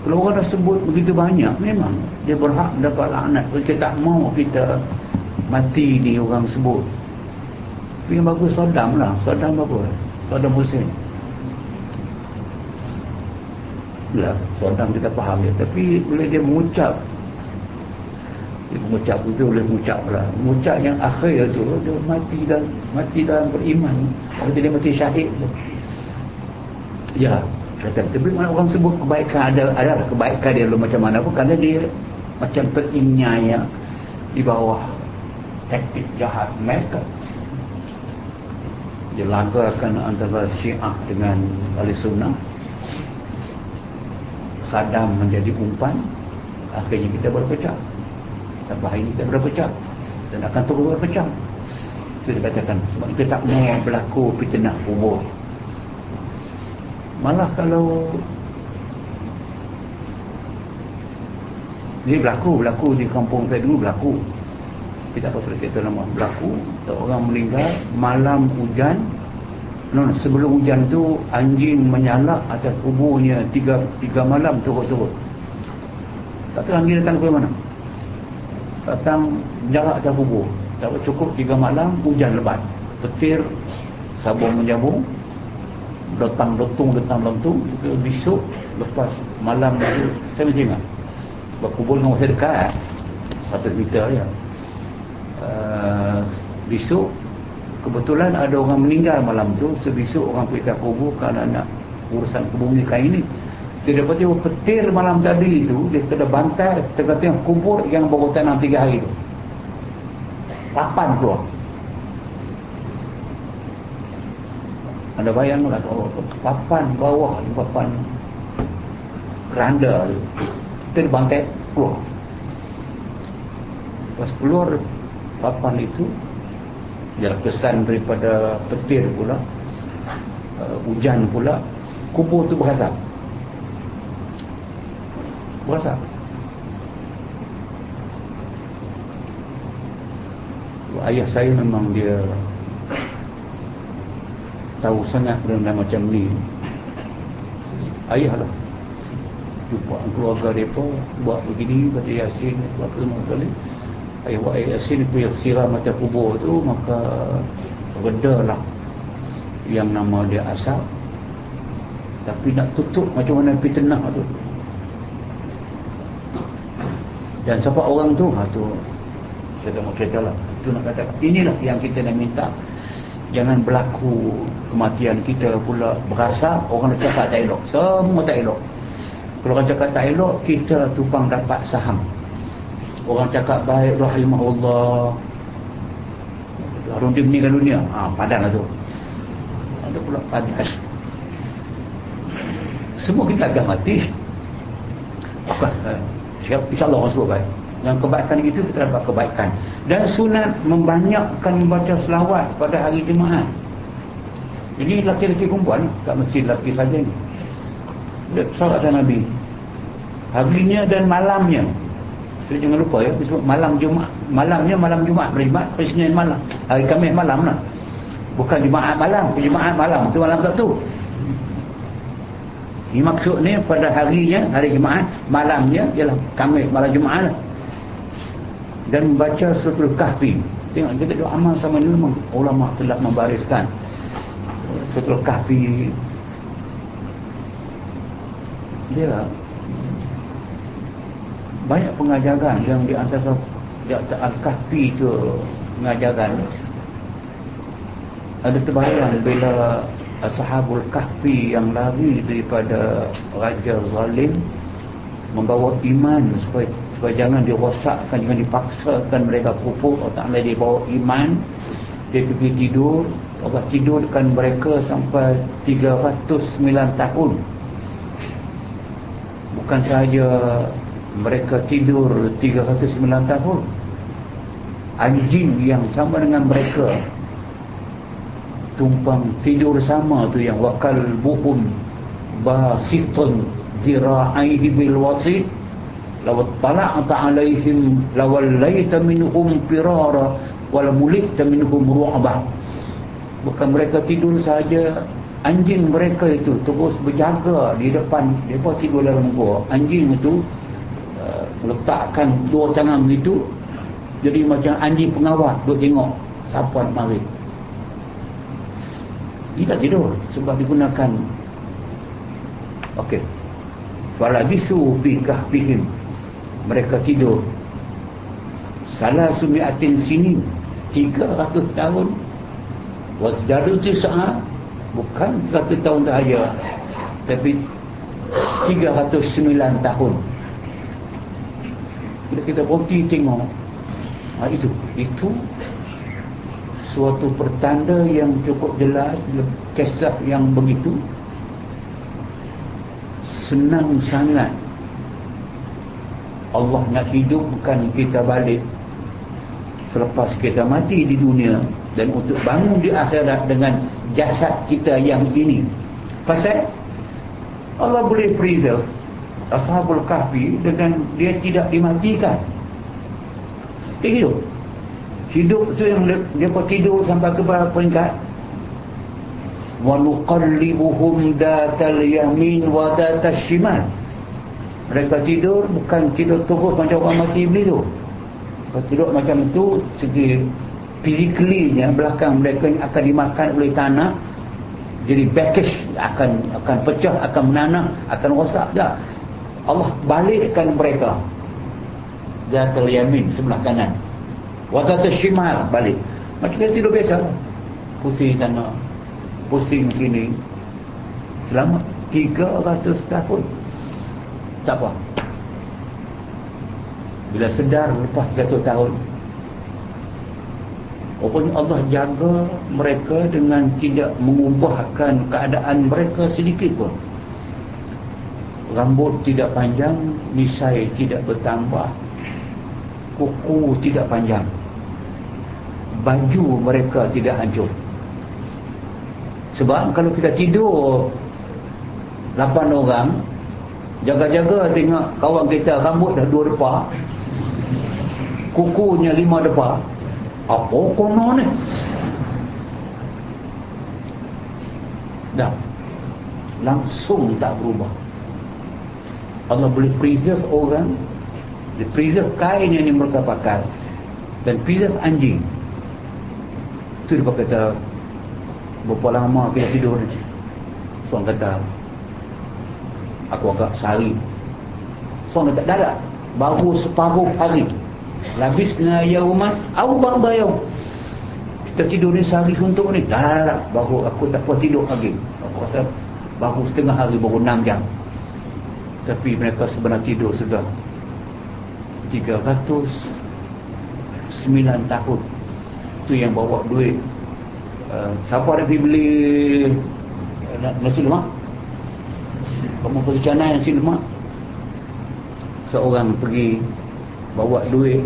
kalau orang dah sebut begitu banyak memang dia berhak dapat laknat. Kita tak mau kita mati ni orang sebut. Tapi yang bagus Saddam lah. Saddam bagus. Saddam Hussein. Lah Saddam kita faham dia. Tapi bila dia mengucap. Dia mengucap itu boleh mengucap lah. Mengucap yang akhir tu dia mati dan mati dalam beriman. Kalau dia mati syahid tu. Ya kata tapi mana orang sebut kebaikan ada ada kebaikan dia lu macam mana pun kerana dia macam terinyaya di bawah taktik jahat mereka. Dia lagakan antara syiah dengan ahli sunnah. Saddam menjadi umpan. Akhirnya kita berpecah. Hari ini kita berpecah. Dan akan terus berpecah. Itu dia katakan. Sebab kita tak mahu berlaku fitnah kubur malah kalau ini berlaku berlaku di kampung saya dulu berlaku. Kita apa sudah cerita nama berlaku orang meninggal malam hujan. No, sebelum hujan tu anjing menyalak atas kuburnya tiga tiga malam turut-turut tak tahu anjing datang ke mana. Datang jarak atas kubur. Tak cukup tiga malam hujan lebat. Petir sabung menjabung datang letung datang letung kita besok lepas malam itu saya mesti ingat sebab kubur dengan saya dekat satu meter ya uh, besok kebetulan ada orang meninggal malam tu sebesok orang pergi ke kubur kerana nak urusan kebumikan ini dia dapat tengok petir malam tadi itu dia kena bantai tengah-tengah kubur yang tanam tiga hari tu. Papan keluar anda bayanglah oh, papan bawah papan keranda tu kita bangkai keluar. Pas keluar papan itu jarak kesan daripada petir pula uh, hujan pula kubur tu berasap. Berasap. Ayah saya memang dia tahu sangat benda macam ni. Ayah lah. Jumpa keluarga mereka buat begini baca yasin buat semua kali ayah buat yasin tu yang siram macam kubur tu maka reda lah yang nama dia asap. Tapi nak tutup macam mana fitnah tu? Dan siapa orang tu? Ha tu. Saya tak mau cerita lah. Itu nak kata inilah yang kita nak minta jangan berlaku kematian kita pula berasa orang nak cakap tak elok. Semua tak elok. Kalau orang cakap tak elok kita tumpang dapat saham. Orang cakap baik rahimahullah. Lalu dia meninggal dunia. Ha, padan lah tu. Ada pula padan semua kita akan mati. Apa? Eh, insyaAllah orang sebut baik. Yang kebaikan itu kita dapat kebaikan dan sunat membanyakkan membaca selawat pada hari Jumaat. Ini laki-laki perempuan tak mesti laki saja ni dan Nabi. Harinya dan malamnya. Jadi jangan lupa ya malam Jumaat. Malamnya malam Jumaat berimat Senin malam hari Khamis malam lah. Bukan Jumaat malam Jumaat malam. Itu malam satu ini maksud ni pada harinya hari Jumaat malamnya ialah Khamis malam Jumaat lah dan membaca surah kahfi. Tengok kita doa amal sama ni memang ulama telah membariskan. Surah kahfi. Dia banyak pengajaran yang di antara di antara al-kahfi itu pengajaran. Ada terbayang bila ashabul kahfi yang lari daripada raja zalim membawa iman supaya supaya jangan dirosakkan jangan dipaksakan mereka kufur. Allah Ta'ala dia bawa iman. Dia pergi tidur. Allah tidurkan mereka sampai 309 tahun. Bukan sahaja mereka tidur 309 tahun. Anjing yang sama dengan mereka. Tumpang tidur sama tu yang wakal buhun basitun dira'aihi bil wasit law tala'ta alaihim lawallaita minhum firara wala mulita minhum ru'ba bukan mereka tidur saja anjing mereka itu terus berjaga di depan mereka tidur dalam gua. Anjing itu uh, letakkan dua tangan itu jadi macam anjing pengawal duduk tengok siapa nak mari. Dia tak tidur sebab digunakan. Okey. Falabisu fi kahfihim mereka tidur. Salah sumiatin sini 300 tahun. Wasdadu tis'a bukan 100 tahun dahaya tapi 309 tahun. Bila kita berhenti tengok ha, itu itu suatu pertanda yang cukup jelas kisah yang begitu. Senang sangat Allah nak hidupkan kita balik. Selepas kita mati di dunia dan untuk bangun di akhirat dengan jasad kita yang ini. Pasal Allah boleh preserve Ashabul Kahfi dengan dia tidak dimatikan. Dia hidup. Hidup tu yang dia, dia tidur sampai ke berapa peringkat. Wa nuqallibuhum datal yamin wa mereka tidur bukan tidur terus macam orang mati beli tu. Tidur macam tu segi physically belakang mereka akan dimakan oleh tanah jadi backish akan akan pecah akan menanah akan rosak tak Allah balikkan mereka. Zatul Yamin sebelah kanan. Wadatul Shimal balik. Macam kita tidur biasa. Pusing sana pusing sini. Selama 300 tahun tak apa bila sedar lepas 300 tahun Rupanya Allah jaga mereka dengan tidak mengubahkan keadaan mereka sedikit pun. Rambut tidak panjang, misai tidak bertambah, kuku tidak panjang. Baju mereka tidak hancur. Sebab kalau kita tidur 8 orang, jaga-jaga tengok kawan kita rambut dah dua depa, kukunya lima depa, apa kono ni? Dah. Langsung tak berubah. Allah boleh preserve orang. Dia preserve kain yang mereka pakai. Dan preserve anjing. Tu dia kata berapa lama kita tidur ni? Seorang kata aku agak sehari dah tak baru separuh hari Labisna yauman aw ba'da yaum. Kita tidur ni sehari untuk ni. Dah, baru aku tak puas tidur lagi. Aku rasa baru setengah hari baru 6 jam. Tapi mereka sebenarnya tidur sudah 309 tahun. Tu yang bawa duit. Uh, siapa ada pergi beli uh, nasi lemak? Kamu pergi canai nasi lemak? Seorang pergi bawa duit.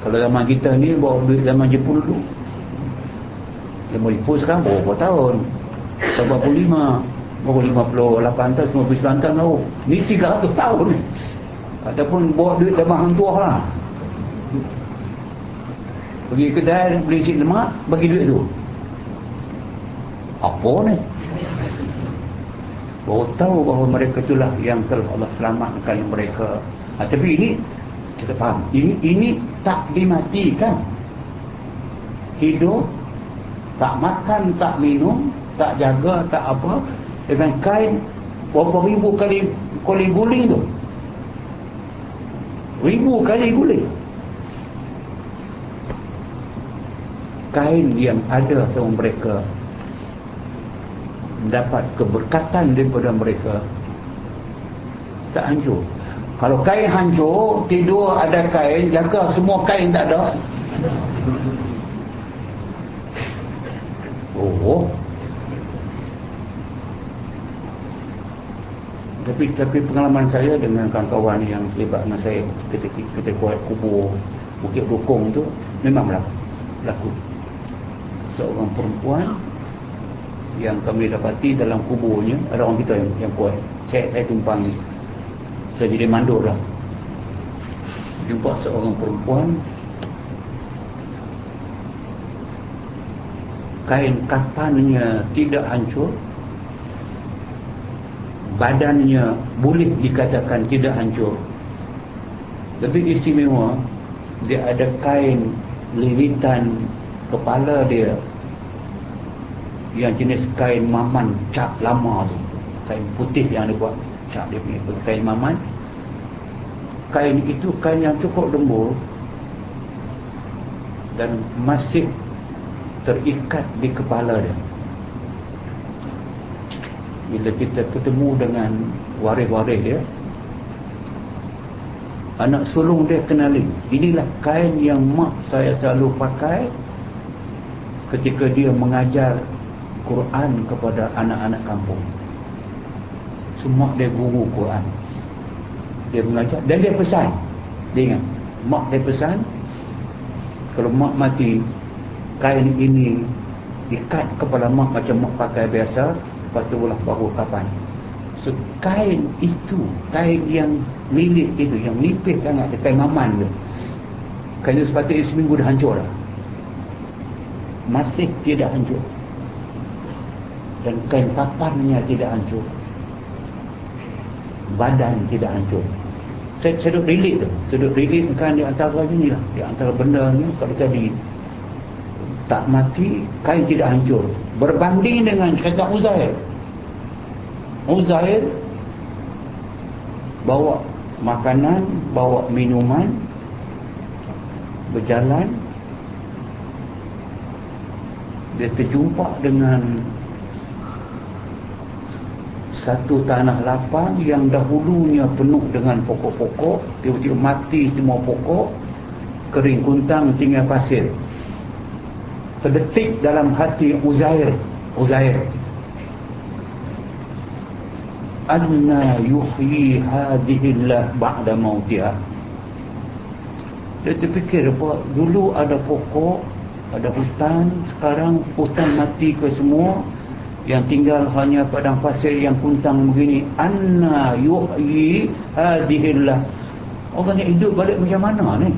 Kalau zaman kita ni bawa duit zaman Jepun dulu. Lima ribu sekarang berapa tahun? Sebab puluh lima. Baru lima puluh lapan tahun semua puluh sembilan tahun lalu ni tiga ratus tahun. Ataupun bawa duit zaman hang tua lah. Pergi kedai beli si lemak bagi duit tu. Apa ni baru tahu bahawa mereka itulah yang telah Allah selamatkan mereka. Ha, tapi ini kita faham ini ini tak dimatikan. Hidup tak makan tak minum tak jaga tak apa dengan kain berapa ribu kali kali guling tu. Ribu kali guling. Kain yang ada sama mereka dapat keberkatan daripada mereka tak hancur kalau kain hancur, tidur ada kain, jaga semua kain tak ada. Oh. Tapi tapi pengalaman saya dengan kawan-kawan yang terlibat dengan saya ketika kita buat kubur Bukit Rukung tu memang berlaku. Seorang perempuan yang kami dapati dalam kuburnya ada orang kita yang, yang kuat. Saya saya tumpangi saya jadi mandor lah jumpa seorang perempuan. Kain kafannya tidak hancur. Badannya boleh dikatakan tidak hancur. Lebih istimewa dia ada kain lilitan kepala dia yang jenis kain maman cap lama tu. Kain putih yang dia buat cap dia punya kain maman. Kain itu kain yang cukup lembut dan masih terikat di kepala dia. Bila kita ketemu dengan waris-waris dia anak sulung dia kenali inilah kain yang mak saya selalu pakai ketika dia mengajar Quran kepada anak-anak kampung. Semua dia guru Quran. Dia mengajar. Dan dia pesan. Dia ingat mak dia pesan kalau mak mati kain ini ikat kepala mak macam mak pakai biasa lepas tu boleh baru kapan. So kain itu kain yang milik itu yang nipis sangat kain maman tu kain itu sepatutnya seminggu dah hancur lah masih tidak hancur dan kain kapannya tidak hancur. Badan tidak hancur. Saya, saya duduk relate tu. Saya duduk relate kan di antara ni lah. Di antara benda ni kalau tadi tak mati kain tidak hancur. Berbanding dengan kata Uzair. Uzair bawa makanan bawa minuman berjalan. Dia terjumpa dengan satu tanah lapang yang dahulunya penuh dengan pokok-pokok tiba-tiba mati semua pokok kering kuntang tinggal pasir. Terdetik dalam hati Uzair. Uzair. Anna yuhyi hadihillah ba'da mautiha. Dia terfikir bahawa dulu ada pokok ada hutan sekarang hutan mati ke semua yang tinggal hanya padang pasir yang kuntang begini. Anna yuhyi hadihillah. Orang yang hidup balik macam mana ni?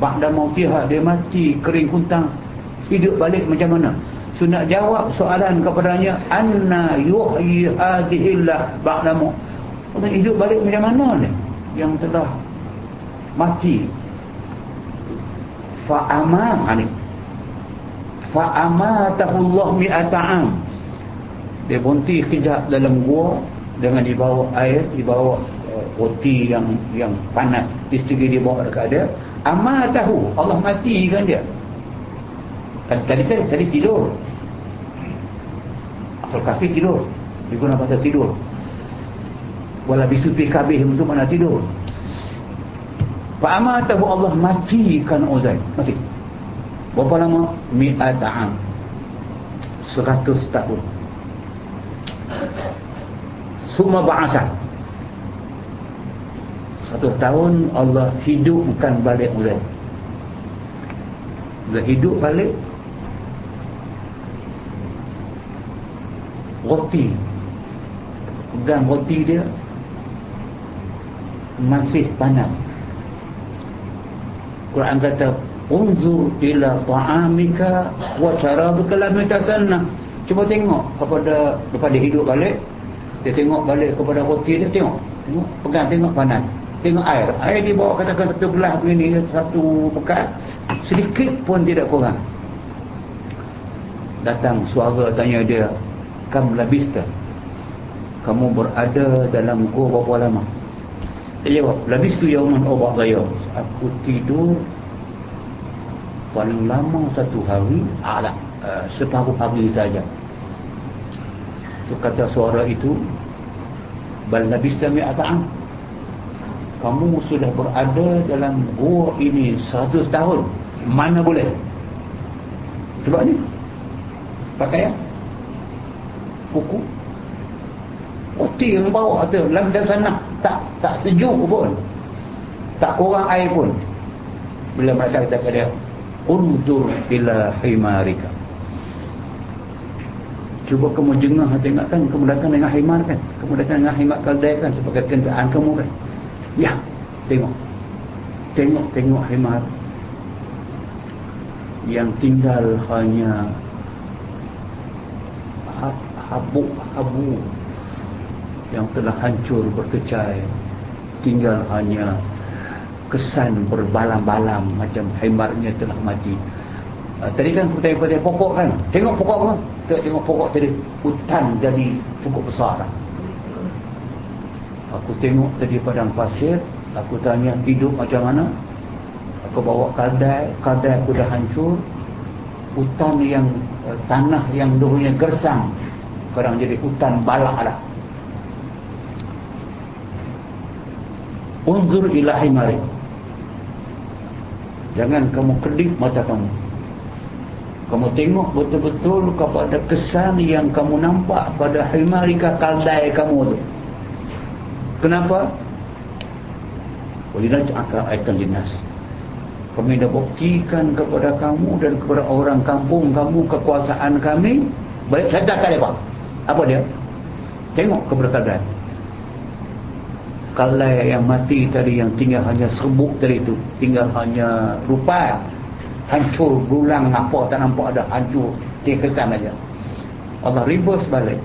Ba'da mautiha dia mati kering kuntang. Hidup balik macam mana? So nak jawab soalan kepadanya anna yuhyi hadihillah ba'da maut. Orang hidup balik macam mana ni? Yang telah mati. Fa'ama ha ni fa'amatahullah mi'ata'am dia berhenti kejap dalam gua dengan dibawa air dibawa uh, roti yang yang panas. Isteri dia bawa dekat dia. Amatahu Allah matikan dia. Tadi, tadi, tadi, tadi tidur. Asal kafir tidur. Dia guna pasal tidur. Walau bisupi kabih untuk mana tidur. Fa'amah tahu Allah matikan Uzair. Mati Berapa lama? Mi'ata'am Seratus tahun. Semua ba'asah. Satu tahun Allah hidupkan balik Uzair Bila hidup balik roti. Pegang roti dia masih panas. Quran kata unzur ila ta'amika wa sharabika lam yatasanna cuba tengok kepada kepada hidup balik dia tengok balik kepada roti dia tengok. Tengok pegang tengok panas tengok air. Air dia bawa katakan satu gelas begini satu pekat. Sedikit pun tidak kurang. Datang suara tanya dia kam labista kamu berada dalam gua berapa lama? Dia jawab labistu yauman aw ba'da aku tidur paling lama satu hari ala uh, separuh hari saja. Tu kata suara itu bal labista mi'ata'am kamu sudah berada dalam gua ini 100 tahun. Mana boleh? Sebab ni pakaian kuku putih yang bawa tu dalam sana tak tak sejuk pun. Tak kurang air pun. Bila mereka kata kepada dia undur ila himarika. Cuba kamu jengah tengok kan kamu datang dengan himar kan? Kamu datang dengan himar kaldai kan sebagai kenderaan kamu kan? Ya tengok. Tengok tengok himar. Yang tinggal hanya habuk-habuk yang telah hancur berkecai. Tinggal hanya kesan berbalam-balam macam hemarnya telah mati. Uh, tadi kan aku tanya pokok kan? Tengok pokok apa? Tengok, tengok pokok tadi. Hutan jadi cukup besar. Aku tengok tadi padang pasir. Aku tanya hidup macam mana? Aku bawa kaldai. Kaldai aku dah hancur. Hutan yang uh, tanah yang dulunya gersang sekarang jadi hutan balak lah. Unzur ilahi mari jangan kamu kedip mata kamu. Kamu tengok betul-betul kepada kesan yang kamu nampak pada himarika kaldai kamu tu. Kenapa? Walidaj akal aikan linas kami dah buktikan kepada kamu dan kepada orang kampung kamu kekuasaan kami. Baik saya tak apa apa dia? Tengok kaldai kalai yang mati tadi yang tinggal hanya serbuk tadi itu tinggal hanya rupa. Hancur berulang apa tak nampak ada hancur. Dia kesan aja. Allah reverse balik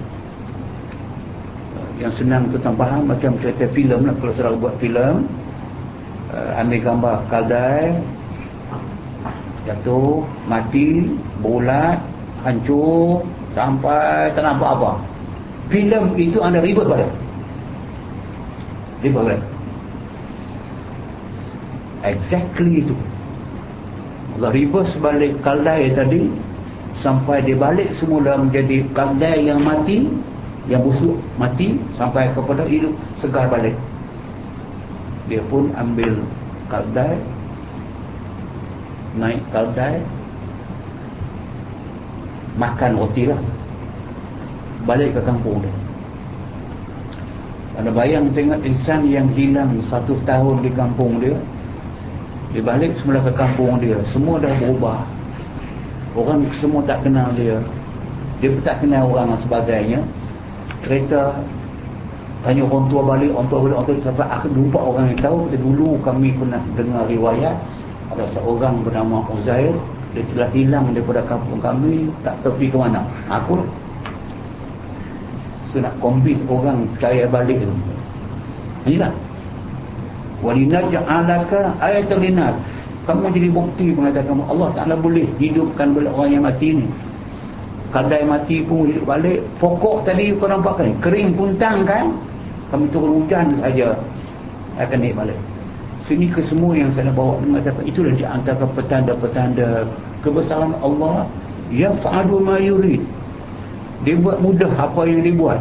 yang senang tentang faham macam cerita filem lah. Kalau serang buat filem uh, ambil gambar kaldai jatuh mati bulat hancur sampai tak nampak apa. Filem itu anda reverse balik dia buat exactly itu. Allah reverse balik kaldai tadi sampai dia balik semula menjadi kaldai yang mati yang busuk mati sampai kepada hidup segar balik. Dia pun ambil kaldai naik kaldai makan roti lah. Balik ke kampung dia anda bayang tengok insan yang hilang satu tahun di kampung dia Dia balik semula ke kampung dia Semua dah berubah. Orang semua tak kenal dia. Dia tak kenal orang dan sebagainya. Kereta Tanya orang tua balik Orang tua balik Orang tua sampai aku lupa orang yang tahu Kita dulu kami pernah dengar riwayat Ada seorang bernama Uzair Dia telah hilang daripada kampung kami Tak tahu pergi ke mana. Aku so nak convince orang percaya balik tu. Inilah walinaj'alaka ayatul linnas kamu jadi bukti mengatakan Allah Ta'ala boleh hidupkan balik orang yang mati ni. Kadai mati pun hidup balik. Pokok tadi kau nampak kan? Kering puntang kan? Kami turun hujan saja. Akan naik balik. Sini ke semua yang saya nak bawa mengatakan itulah di antara petanda-petanda kebesaran Allah. Yang fa'adu ma yurid dia buat mudah apa yang dia buat.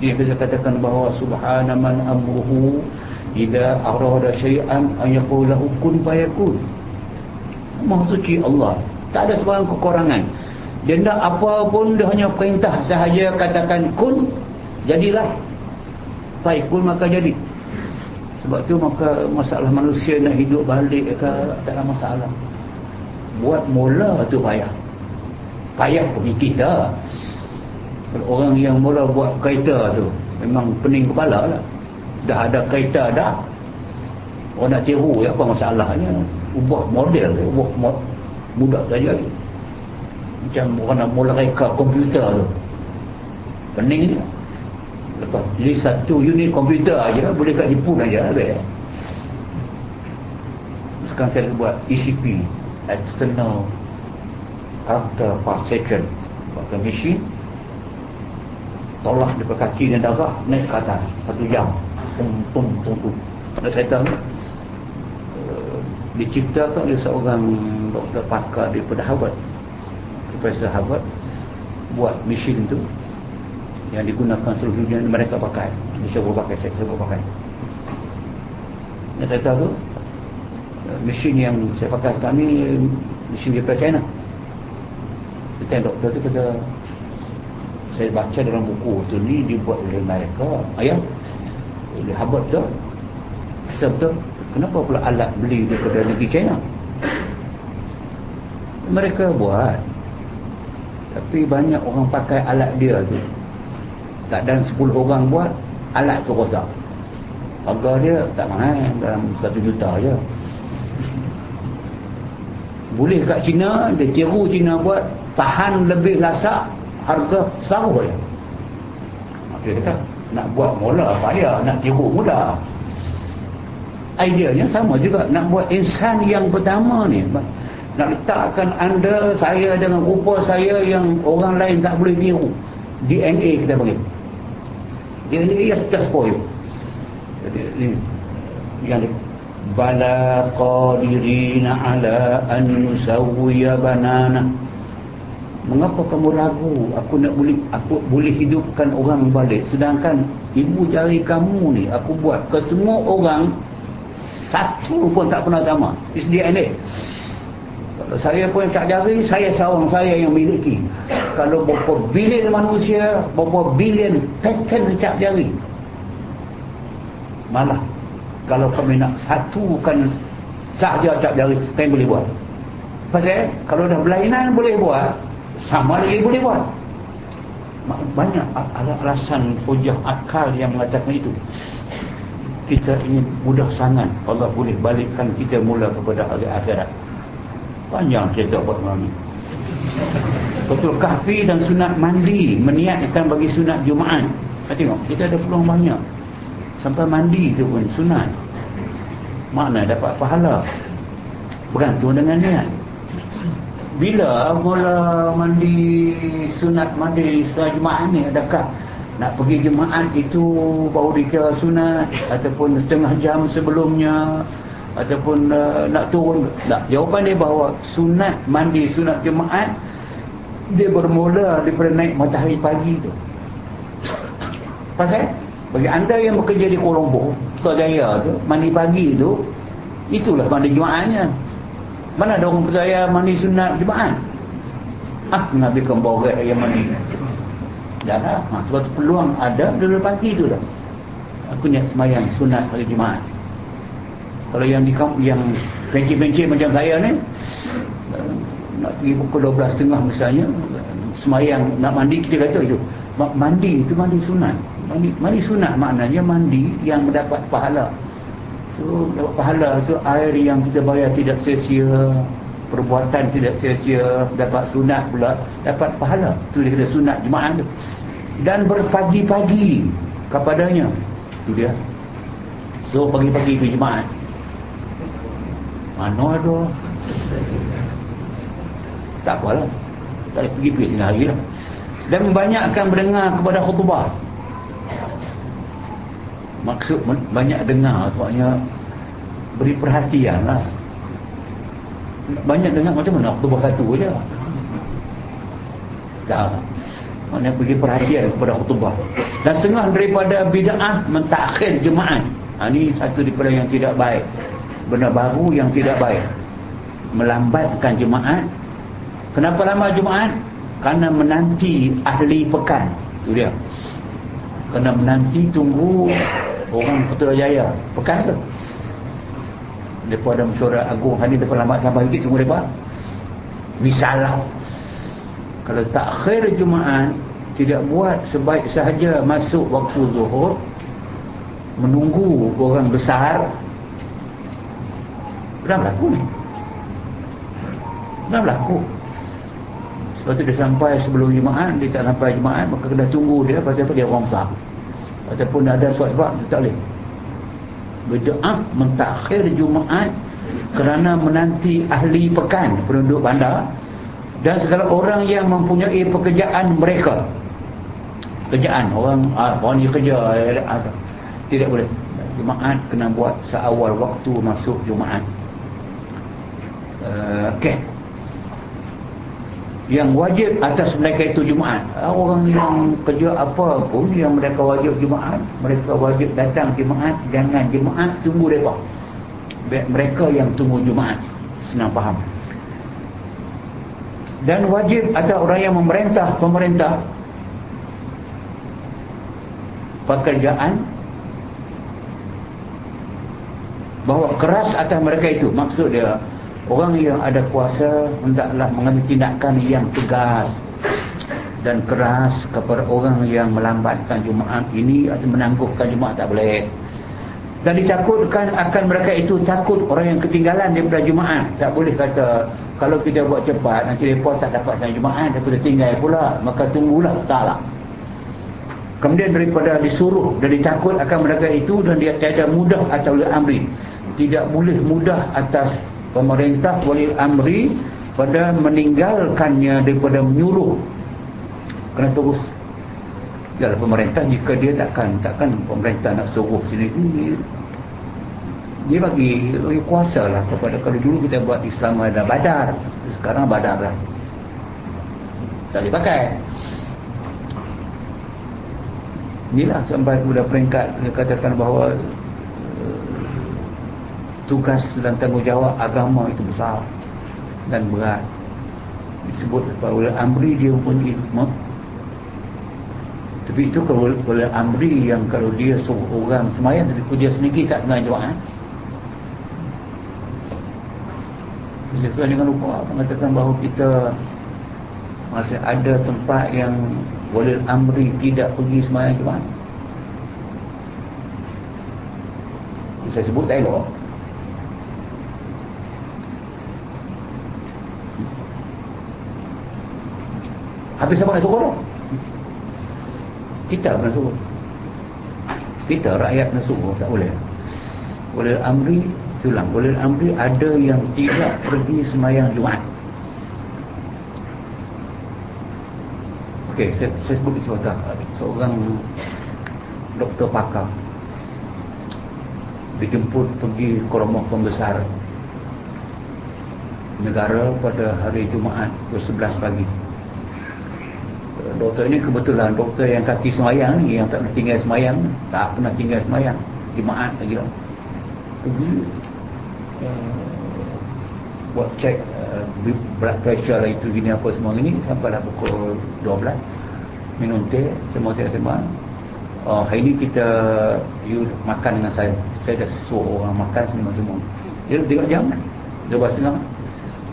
Dia bisa katakan bahawa subhana man amruhu idza arada syai'an an yaqul lahu kun fayakun. Maha suci Allah tak ada sebarang kekurangan. Dia nak apa pun dia hanya perintah sahaja katakan kun jadilah. Fayakun maka jadi. Sebab tu maka masalah manusia nak hidup balik ke tak ada masalah. Buat mula tu payah. Payah bagi kita orang yang mula buat kereta tu memang pening kepala lah. Dah ada kereta dah orang nak tiru ya apa masalahnya? Ubah model ubah mod, mudah saja macam orang nak mula reka komputer tu. Pening ni lepas jadi satu unit komputer aja boleh kat Jepun aja habis sekarang saya buat ECP external character per second pakai mesin tolak daripada kaki dan darah naik ke atas. Satu jam. Tum tum tum tum ada kereta ni? Diciptakan oleh seorang doktor pakar daripada Harvard. Profesor Harvard buat mesin tu yang digunakan seluruh dunia mereka pakai. Malaysia pun pakai saya pun pakai. Dan kereta tu mesin yang saya pakai sekarang ni mesin daripada China. Kita doktor tu kata saya baca dalam buku tu ni dibuat oleh mereka. Ayah oleh Harvard tu sebab kenapa pula alat beli daripada negeri China? Mereka buat. Tapi banyak orang pakai alat dia tu. Tak dan 10 orang buat alat tu rosak. Harga dia tak mahal dalam 1 juta je. Boleh kat China dia tiru China buat tahan lebih lasak harga separuh je dia kata nak buat mula payah nak tiru mudah ideanya sama juga nak buat insan yang pertama ni. Nak letakkan anda saya dengan rupa saya yang orang lain tak boleh tiru. DNA kita panggil. DNA yang just for jadi ni yang bala qadirina ala an nusawwiya banana mengapa kamu ragu aku nak boleh aku boleh hidupkan orang balik sedangkan ibu jari kamu ni aku buat ke semua orang satu pun tak pernah sama is DNA kalau saya pun tak jari, saya seorang saya yang miliki. Kalau berapa bilion manusia, berapa bilion pattern tak jari. Malah, kalau kami nak satukan sahaja tak jari, kami boleh buat. Pasal, kalau dah berlainan boleh buat, sama lagi boleh buat. Banyak alasan hujah akal yang mengatakan itu. Kita ini mudah sangat Allah boleh balikkan kita mula kepada hari akhirat. Panjang cerita buat malam ni betul kahfi dan sunat mandi meniatkan bagi sunat Jumaat. Kita tengok kita ada peluang banyak. Sampai mandi tu pun sunat. Mana dapat pahala. Bergantung dengan niat bila mula mandi sunat mandi setelah Jumaat ni adakah nak pergi Jumaat itu baru dikira sunat ataupun setengah jam sebelumnya ataupun uh, nak turun? Tak jawapan dia bahawa sunat mandi sunat jemaat dia bermula daripada naik matahari pagi tu. Pasal bagi anda yang bekerja di Kuala Lumpur Putrajaya tu mandi pagi tu itulah mandi jemaatnya mana ada orang percaya mandi sunat jemaat ah Nabi kemborek yang mandi. Dah lah ha, sebab peluang ada dulu pagi tu dah. Aku niat semayang sunat hari jemaat kalau yang di yang pencik-pencik macam saya ni nak pergi pukul 12.30 misalnya semayang nak mandi kita kata itu mandi itu mandi sunat. Mandi, mandi sunat maknanya mandi yang mendapat pahala so dapat pahala tu air yang kita bayar tidak sia-sia perbuatan tidak sia-sia dapat sunat pula dapat pahala. Tu dia kata sunat jemaah tu. Dan berpagi-pagi kepadanya. Tu dia. So pagi-pagi ke jemaah. Mana ada? Tak apalah. Tak boleh pergi-pergi tengah hari lah. Dan banyakkan mendengar kepada khutbah maksud banyak dengar sebabnya beri perhatian lah. Banyak dengar macam mana? Khutbah satu je. Tak mana beri perhatian kepada khutbah. Dan setengah daripada bida'ah mentakhir jemaah ha, ini satu daripada yang tidak baik. Benda baru yang tidak baik. Melambatkan jemaat kenapa lama jemaat kerana menanti ahli pekan. Itu dia. Kerana menanti tunggu orang Putrajaya pekan tu. Mereka ada mesyuarat agung. Hari depan lambat sampai sikit tunggu mereka misalnya kalau tak akhir jemaat tidak buat sebaik sahaja masuk waktu zuhur menunggu orang besar. Pernah berlaku ni. Pernah berlaku. Sebab tu dia sampai sebelum jemaah Dia tak sampai jemaah Maka kena tunggu dia. Pasal apa? Dia orang sah Ataupun ada sebab-sebab Dia tak boleh. Berdoa mentakhir Jumaat Kerana menanti ahli pekan Penduduk bandar Dan segala orang yang mempunyai pekerjaan mereka. Pekerjaan Orang ah, orang ni kerja ah, Tidak boleh. Jumaat kena buat seawal waktu masuk Jumaat. Uh, okey yang wajib atas mereka itu Jumaat. Orang yang kerja apa pun yang mereka wajib Jumaat mereka wajib datang Jumaat jangan Jumaat tunggu mereka mereka yang tunggu Jumaat. Senang faham? Dan wajib atas orang yang memerintah pemerintah pekerjaan bahawa keras atas mereka itu. Maksud dia orang yang ada kuasa hendaklah mengambil tindakan yang tegas dan keras kepada orang yang melambatkan Jumaat ini atau menangguhkan Jumaat tak boleh. Dan ditakutkan akan mereka itu takut orang yang ketinggalan daripada Jumaat. Tak boleh kata kalau kita buat cepat nanti mereka tak dapat sang Jumaat daripada tinggal pula maka tunggulah taklah kemudian daripada disuruh dan ditakut akan mereka itu dan dia tiada mudah atau amri tidak boleh mudah atas pemerintah boleh amri pada meninggalkannya daripada menyuruh. Kena terus. Dalam pemerintah jika dia takkan takkan pemerintah nak suruh sini ini dia bagi, bagi kuasa lah kepada kalau dulu kita buat Islam ada badar sekarang badar lah. Tak boleh pakai. Inilah sampai kepada peringkat dia katakan bahawa tugas dan tanggungjawab agama itu besar dan berat. Disebut oleh Amri dia pun ilmu. Tapi itu kalau oleh Amri yang kalau dia suruh orang semayang tapi dia sendiri tak dengar jawab bila Tuhan jangan lupa mengatakan bahawa kita masih ada tempat yang boleh Amri tidak pergi semayang jawab saya sebut tak elok Habis siapa nak suruh tu? Kita nak suruh. Kita rakyat nak suruh. Tak boleh. Boleh amri, tulang. Boleh amri ada yang tidak pergi semayang Jumat. Okey, saya, saya sebut sesuatu. Seorang doktor pakar dijemput pergi ke rumah pembesar negara pada hari Jumaat ke 11 pagi doktor ini kebetulan doktor yang kaki semayang ni yang tak pernah tinggal semayang tak pernah tinggal semayang. Jemaat lagi lah. Pergi uh, buat cek uh, blood pressure lah itu gini apa semua ni sampai lah pukul 12 minum teh semua saya sembang. Uh, hari ni kita you makan dengan saya. Saya dah suruh orang makan semua semua. Dia tengok jam dia buat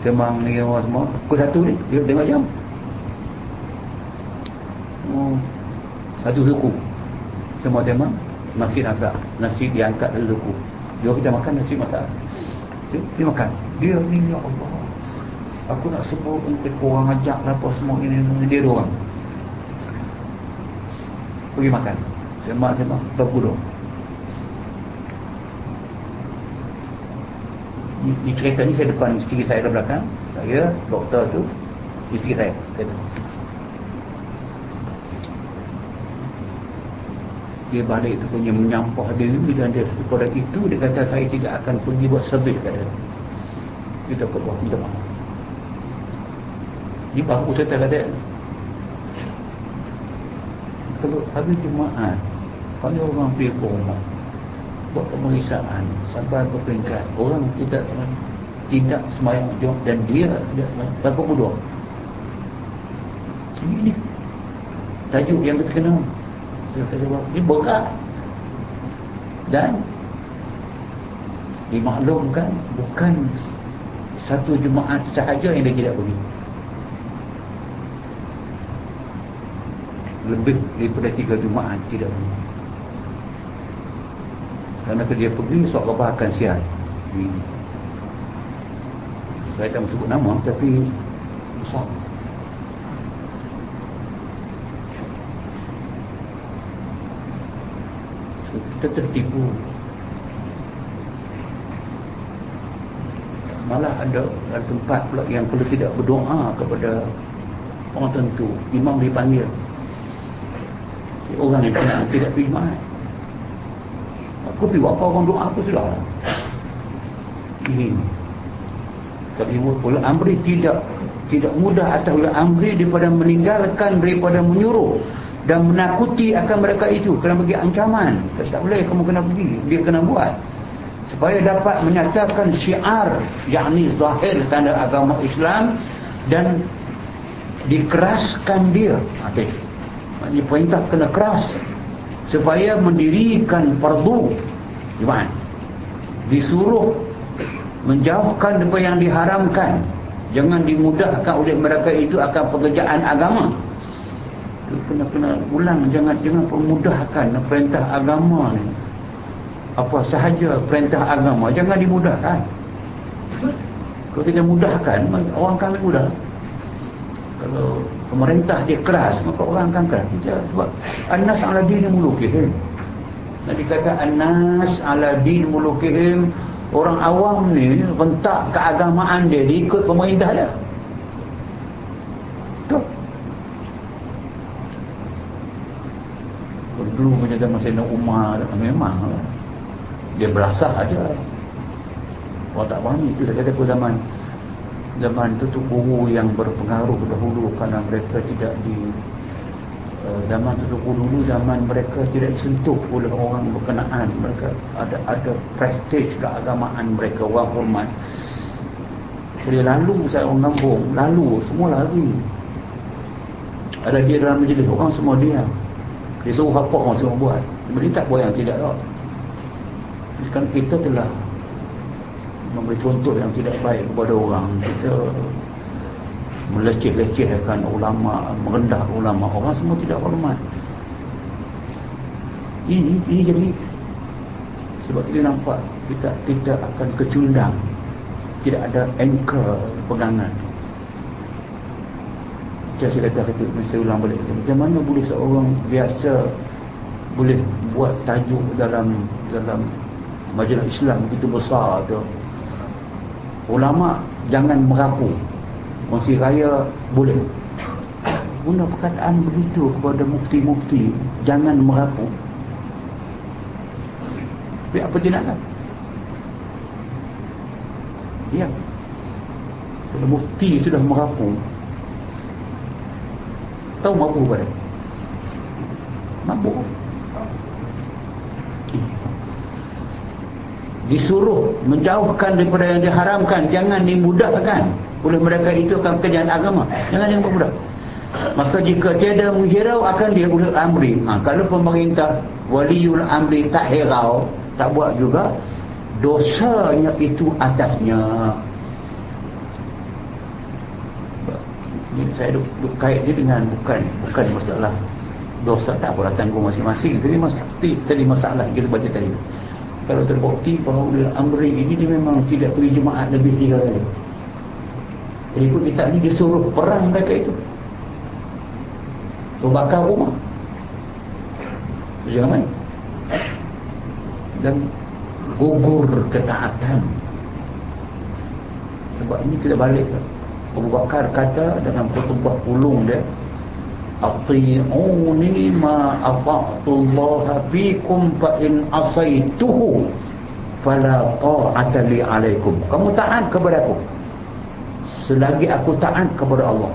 sembang ni semua. Pukul satu ni dia tengok jam Oh. Satu suku Semua tema Nasi nasa Nasi diangkat dari suku Jom kita makan nasi masak. Dia makan. Dia ni ya Allah. Aku nak sebut Untuk korang ajak lah Apa semua ini Dia orang Pergi makan. Semak-semak Bergulung Ni, ni cerita ni saya depan isteri saya di belakang. Saya Doktor tu Isteri saya. Kata dia balik tu punya menyampah diri dan dia pada itu dia kata saya tidak akan pergi buat servis kata kita ke buat minta maaf ni baru saya kata kalau hari Jumaat kalau orang pergi ke rumah buat pemeriksaan sampai ke peringkat orang tidak tidak semayang jawab dan dia tidak semayang berapa bodoh ini tajuk yang kita kenal ini berat. Dan dimaklumkan bukan satu jemaat sahaja yang dia tidak pergi. Lebih daripada tiga jemaat tidak pergi. Kerana kalau dia pergi seolah-olah akan sial saya tak sebut nama tapi besar tertipu. Malah ada, tempat pula yang kalau tidak berdoa kepada orang tentu imam dipanggil. Orang yang tidak, tidak pergi aku pergi apa orang doa aku sudah? Ini. Tapi pula amri tidak tidak mudah atau amri daripada meninggalkan daripada menyuruh dan menakuti akan mereka itu. Kena bagi ancaman. Tak boleh kamu kena pergi. Dia kena buat. Supaya dapat menyatakan syiar yakni zahir tanda agama Islam dan dikeraskan dia. Okay. maknanya perintah kena keras. Supaya mendirikan fardu. Jumat disuruh menjauhkan apa yang diharamkan. Jangan dimudahkan oleh mereka itu akan pekerjaan agama kena kena ulang jangan jangan permudahkan perintah agama ni. Apa sahaja perintah agama jangan dimudahkan. Kalau kita mudahkan orang akan mudah. Kalau pemerintah dia keras maka orang akan keras. Kita sebab anas ala din mulukihim Nabi kata anas ala din mulukihim orang awam ni rentak keagamaan dia dia ikut pemerintah dia betul dulu punya zaman Sayyidina Umar memang. Dia berasah aja. Orang tak faham itu. Saya kata zaman zaman tu tu guru yang berpengaruh dahulu kerana mereka tidak di uh, zaman tu tu dulu zaman mereka tidak disentuh oleh orang berkenaan. Mereka ada ada prestige keagamaan mereka orang hormat. Jadi lalu saya orang kampung lalu semua lari. Ada dia dalam majlis orang semua diam dia suruh apa orang semua buat. Dia tak buat yang tidak tak kan kita telah memberi contoh yang tidak baik kepada orang. Kita meleceh-lecehkan ulama merendah ulama. Orang semua tidak hormat. Ini ini jadi sebab kita nampak kita tidak akan kecundang. Tidak ada anchor pegangan saya kata kata saya ulang balik. Macam mana boleh seorang biasa boleh buat tajuk dalam dalam majalah Islam begitu besar tu? Ulama jangan merapu. Kongsi raya boleh. Guna perkataan begitu kepada mufti-mufti jangan merapu. Tapi apa tindakan ya. Kalau mufti sudah merapu tahu mabuk pada mabuk disuruh menjauhkan daripada yang diharamkan jangan dimudahkan oleh mereka itu akan pekerjaan agama. Jangan berbudak maka jika tiada menghirau akan dia boleh amri. Ha, kalau pemerintah waliul amri tak hirau tak buat juga dosanya itu atasnya ini saya duk, duk kait dia dengan bukan bukan masalah dosa tak apa tanggung masing-masing. Tadi masalah tadi masalah kita baca tadi. Kalau terbukti bahawa dalam amri ini dia memang tidak pergi jemaat lebih tiga kali. Jadi ikut kita ni dia suruh perang mereka itu. Bakar rumah. Main? Dan gugur ketaatan. Sebab ini kita balik Abu Bakar kata dalam pertumpah pulung dia Ati'uni ma afa'tullah fikum fa in asaituhu fala ta'ata li alaikum. Kamu taat kepada aku. Selagi aku taat kepada Allah.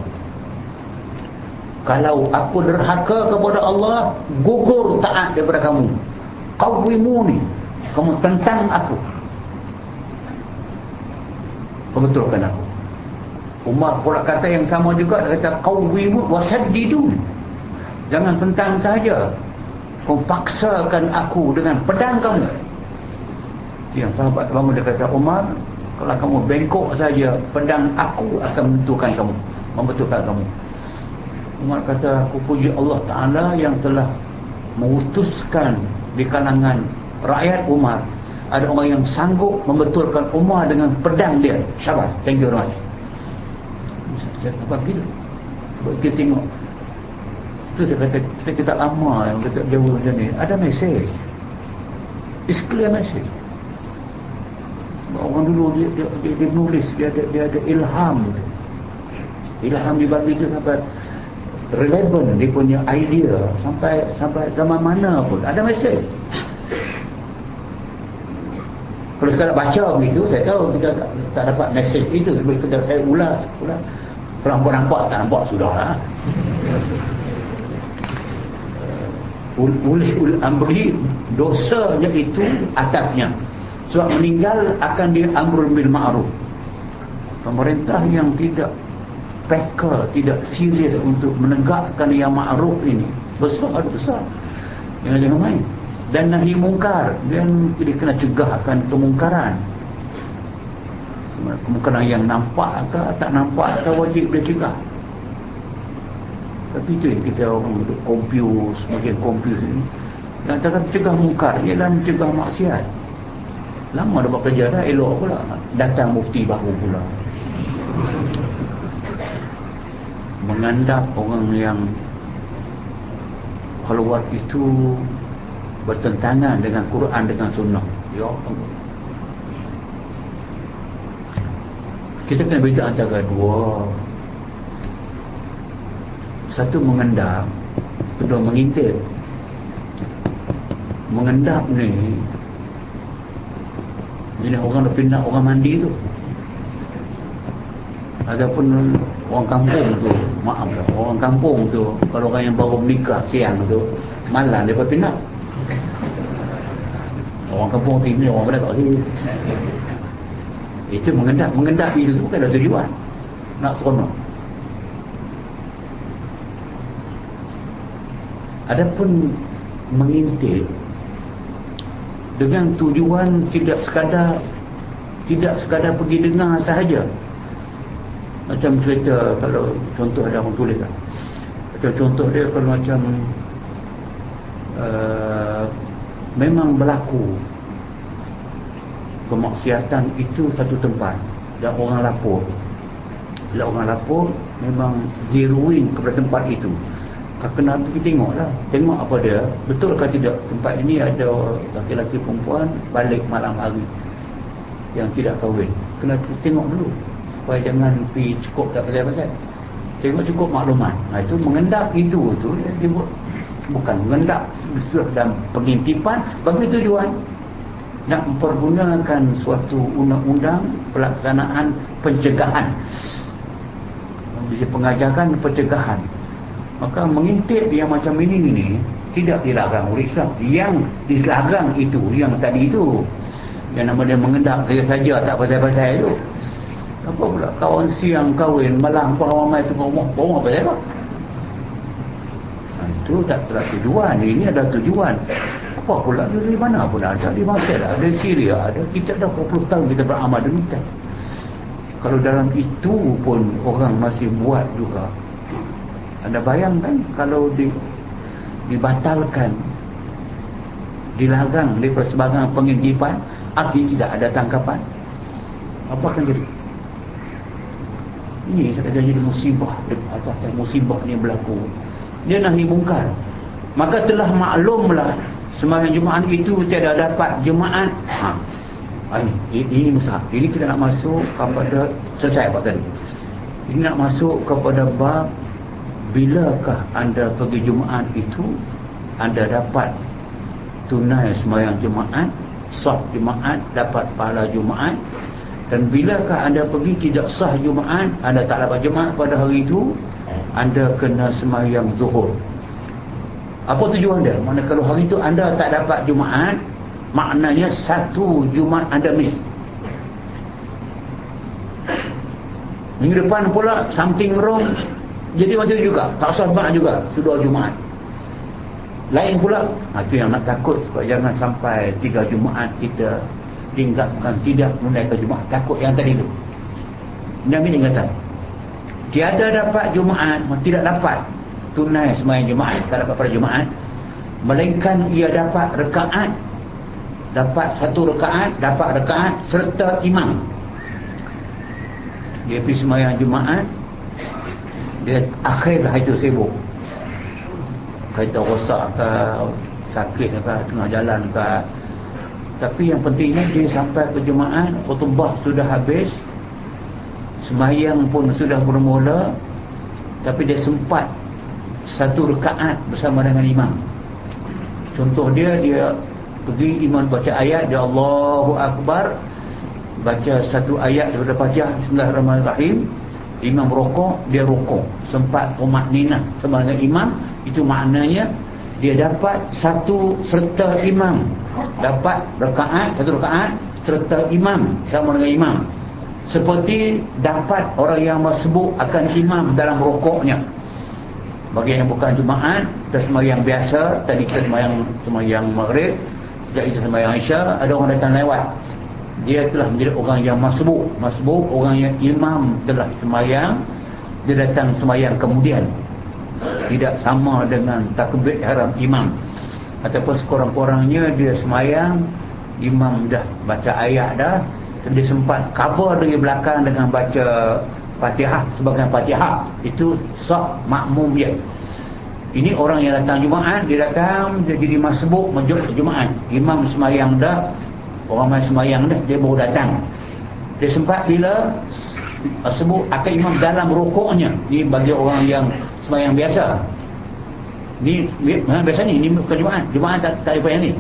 Kalau aku derhaka kepada Allah gugur taat daripada kamu. Qawwimuni. Kamu tentang aku. Pembetulkan aku Umar pula kata yang sama juga dia kata qawwimu wasaddidu jangan tentang saja. Kau paksakan aku dengan pedang kamu. Yang sahabat lama dia kata Umar kalau kamu bengkok saja pedang aku akan membetulkan kamu membetulkan kamu. Umar kata aku puji Allah Ta'ala yang telah mengutuskan di kalangan rakyat Umar ada orang yang sanggup membetulkan Umar dengan pedang dia. Syabas. Thank you very much apa begitu sebab kita tengok. Tu saya kata kita, kita lama yang kita jauh macam ni. Ada mesej. It's clear message orang dulu dia, dia, dia, dia nulis dia ada, dia ada ilham. Ilham dibagi tu sampai relevan dia punya idea. Sampai sampai zaman mana pun. Ada mesej. Kalau kita nak baca begitu saya tahu kita tak, tak dapat mesej itu. Kita saya ulas ulas kalau nampak nampak tak nampak sudah lah. Boleh amri dosanya itu atasnya. Sebab meninggal akan diamrul bil ma'ruf. Pemerintah yang tidak peka tidak serius untuk menegakkan yang ma'ruf ini besar besar. Yang jangan main. Dan nahi mungkar dan dia kena cegahkan kemungkaran kemungkinan yang nampak ke tak nampak ke wajib dia cegah. Tapi itu yang kita orang duduk confuse makin confuse ni. Yang tak cegah mungkar ialah mencegah maksiat. Lama dah bekerja dah elok pula. Datang mufti baru pula. Menganggap orang yang keluar itu bertentangan dengan Quran dengan sunnah. Ya Allah kita kena beza antara dua. Satu mengendap kedua mengintip. Mengendap ni ini orang dah pindah orang mandi tu. Adapun orang kampung tu maaf lah orang kampung tu kalau orang yang baru menikah siang tu malam dia pindah. Orang kampung sini orang mana tak sini itu mengendap mengendap itu bukan ada tujuan nak seronok. Adapun mengintip dengan tujuan tidak sekadar tidak sekadar pergi dengar sahaja. Macam cerita kalau contoh ada orang tulis lah. macam contoh dia kalau macam uh, memang berlaku kemaksiatan itu satu tempat. Dan orang lapor. Bila orang lapor memang zeroing kepada tempat itu. Kena pergi tengok lah tengok apa dia. Betul ke tidak? Tempat ini ada laki-laki perempuan balik malam hari yang tidak kahwin. Kena tengok dulu. Supaya jangan pergi cukup tak pasal-pasal. Tengok cukup maklumat. Nah, itu mengendap itu tu dia buat. Bukan mengendap dan pengintipan bagi tujuan nak mempergunakan suatu undang-undang pelaksanaan pencegahan. Jadi pengajakan pencegahan. Maka mengintip yang macam ini ni tidak dilarang Islam. Yang dilarang itu yang tadi itu. Yang nama dia mengendap saja-saja tak pasal-pasal itu. Apa pula kawan siang kahwin malam pun ramai tu rumah rumah apa saya itu tak ada tujuan. Ini ada tujuan apa pula? Dari mana pun ada di Mesir ada Syria ada kita dah 40 tahun kita beramal demikian kalau dalam itu pun orang masih buat juga. Anda bayangkan kalau di, dibatalkan dilarang di sebagai pengintipan arti tidak ada tangkapan. Apa akan jadi? Ini saya jadi musibah. Atas musibah ni berlaku. Dia nahi mungkar. Maka telah maklumlah sembahyang Jumaat itu tiada dapat jemaat ha. ini, ini musa ini kita nak masuk kepada selesai apa tadi. Ini nak masuk kepada bab bilakah anda pergi Jumaat itu anda dapat tunai sembahyang Jumaat sah Jumaat dapat pahala Jumaat dan bilakah anda pergi tidak sah Jumaat anda tak dapat Jumaat pada hari itu anda kena semayang zuhur apa tujuan dia? mana kalau hari itu anda tak dapat Jumaat maknanya satu Jumaat anda miss. Minggu depan pula something wrong jadi macam juga. Tak Jumaat juga sudah Jumaat. Lain pula itu yang nak takut supaya jangan sampai tiga Jumaat kita tinggalkan tidak menunaikan Jumaat. Takut yang tadi itu Nabi ni kata tiada dapat Jumaat tidak dapat tunai sembahyang Jumaat tak dapat pada Jumaat. Melainkan ia dapat rekaat dapat satu rekaat dapat rekaat serta imam. Dia pergi sembahyang Jumaat dia akhirlah itu sibuk. Kereta rosak ke sakit ke tengah jalan ke tapi yang pentingnya dia sampai ke Jumaat khutbah sudah habis Semayang pun sudah bermula Tapi dia sempat Satu rekaat bersama dengan imam. Contoh dia Dia pergi imam baca ayat Dia Allahu Akbar Baca satu ayat daripada Fatiha Bismillahirrahmanirrahim. Imam rokok Dia rokok. Sempat umat nina Sama dengan imam. Itu maknanya Dia dapat satu serta imam. Dapat rekaat Satu rekaat serta imam Sama dengan imam. Seperti dapat orang yang masbuk akan imam dalam rokoknya bagi yang bukan Jumaat kita semayang biasa tadi kita semayang semayang maghrib sejak kita semayang Isya ada orang datang lewat. Dia telah menjadi orang yang masbuk. Masbuk orang yang imam. Telah semayang. Dia datang semayang kemudian. Tidak sama dengan takbir haram imam. Ataupun sekurang-kurangnya dia semayang. Imam dah baca ayat dah. Dia sempat cover dari belakang dengan baca Fatihah. Sebagai Fatihah? Itu sah makmum dia. Ini orang yang datang Jumaat dia datang dia jadi masbuk menjuk Jumaat. Imam semayang dah orang main semayang dah dia baru datang. Dia sempat bila sebut akan imam dalam rukuknya. Ni bagi orang yang semayang biasa. Ni biasa ni ni bukan Jumaat. Jumaat tak, tak apa yang ni.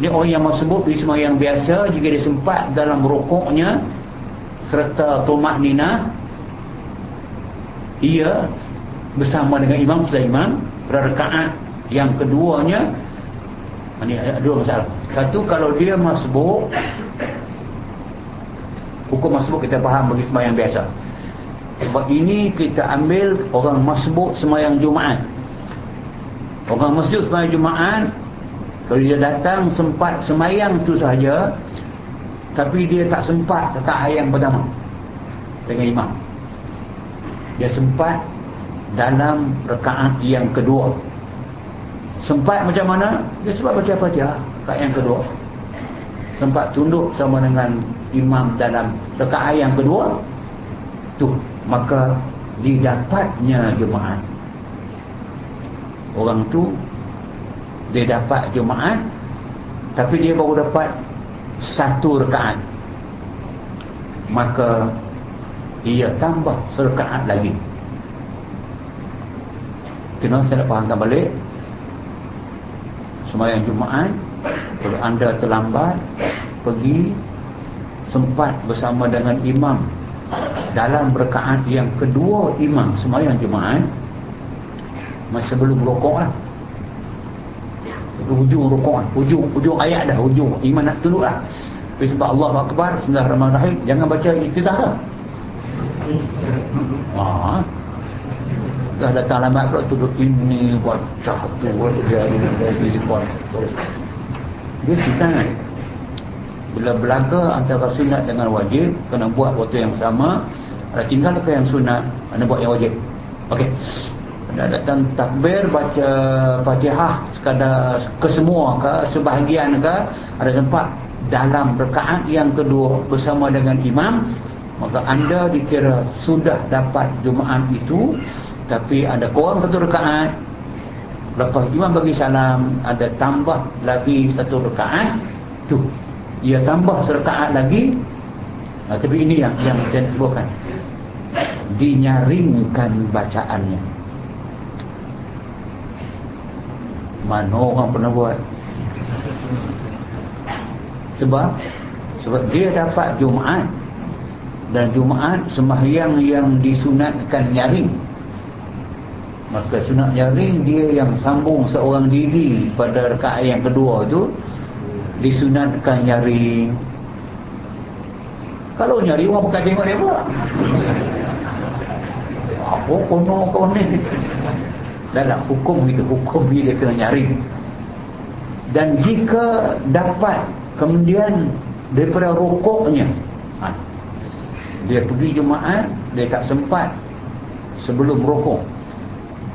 Ni orang yang masbuk di semayang biasa jika dia sempat dalam rukuknya serta tumak nina ia bersama dengan imam pada rekaat yang keduanya ini dua masalah satu kalau dia masbuk hukum masbuk kita faham bagi semayang biasa. Sebab ini kita ambil orang masbuk semayang Jumaat. Orang masjid semayang Jumaat kalau dia datang sempat semayang tu saja tapi dia tak sempat rekaat yang pertama dengan imam dia sempat dalam rekaat yang kedua. Sempat macam mana? Dia sempat baca baca rekaat yang kedua. Sempat tunduk sama dengan imam dalam rekaat yang kedua. Tu maka didapatnya jemaat orang tu dia dapat jemaat tapi dia baru dapat satu rekaat. Maka ia tambah serekaat lagi. Kena saya nak fahamkan balik. Semayang Jumaat kalau anda terlambat pergi sempat bersama dengan imam dalam berkaat yang kedua imam semayang Jumaat masa sebelum rokok lah. Hujung rokok hujung, hujung ayat dah hujung. Imam nak tunduk lah. Bismillahirrahmanirrahim jangan baca iktidar lah Haa dah datang lambat pula duduk ini dia lagi buat terus dia sunat bila belaga antara sunat dengan wajib kena buat waktu yang sama. Ada tinggal ke yang sunat anda buat yang wajib. Ok anda datang takbir baca fatihah sekadar kesemua ke sebahagian ke ada tempat dalam rekaat yang kedua bersama dengan imam maka anda dikira sudah dapat Jumaat itu tapi ada kurang satu rekaat lepas imam bagi salam ada tambah lagi satu rekaat tu. Ia tambah serekaat lagi. Nah, tapi ini yang yang saya sebutkan. Dinyaringkan bacaannya. Mana orang pernah buat? Sebab sebab dia dapat Jumaat dan Jumaat sembahyang yang disunatkan nyaring. Maka sunat jaring dia yang sambung seorang diri pada rekaat yang kedua tu disunatkan nyaring. Kalau nyari orang bukan tengok dia pula. Apa kono kau ni? Dalam hukum itu hukum dia kena nyaring. Dan jika dapat kemudian daripada rokoknya dia pergi jemaat dia tak sempat sebelum rokok.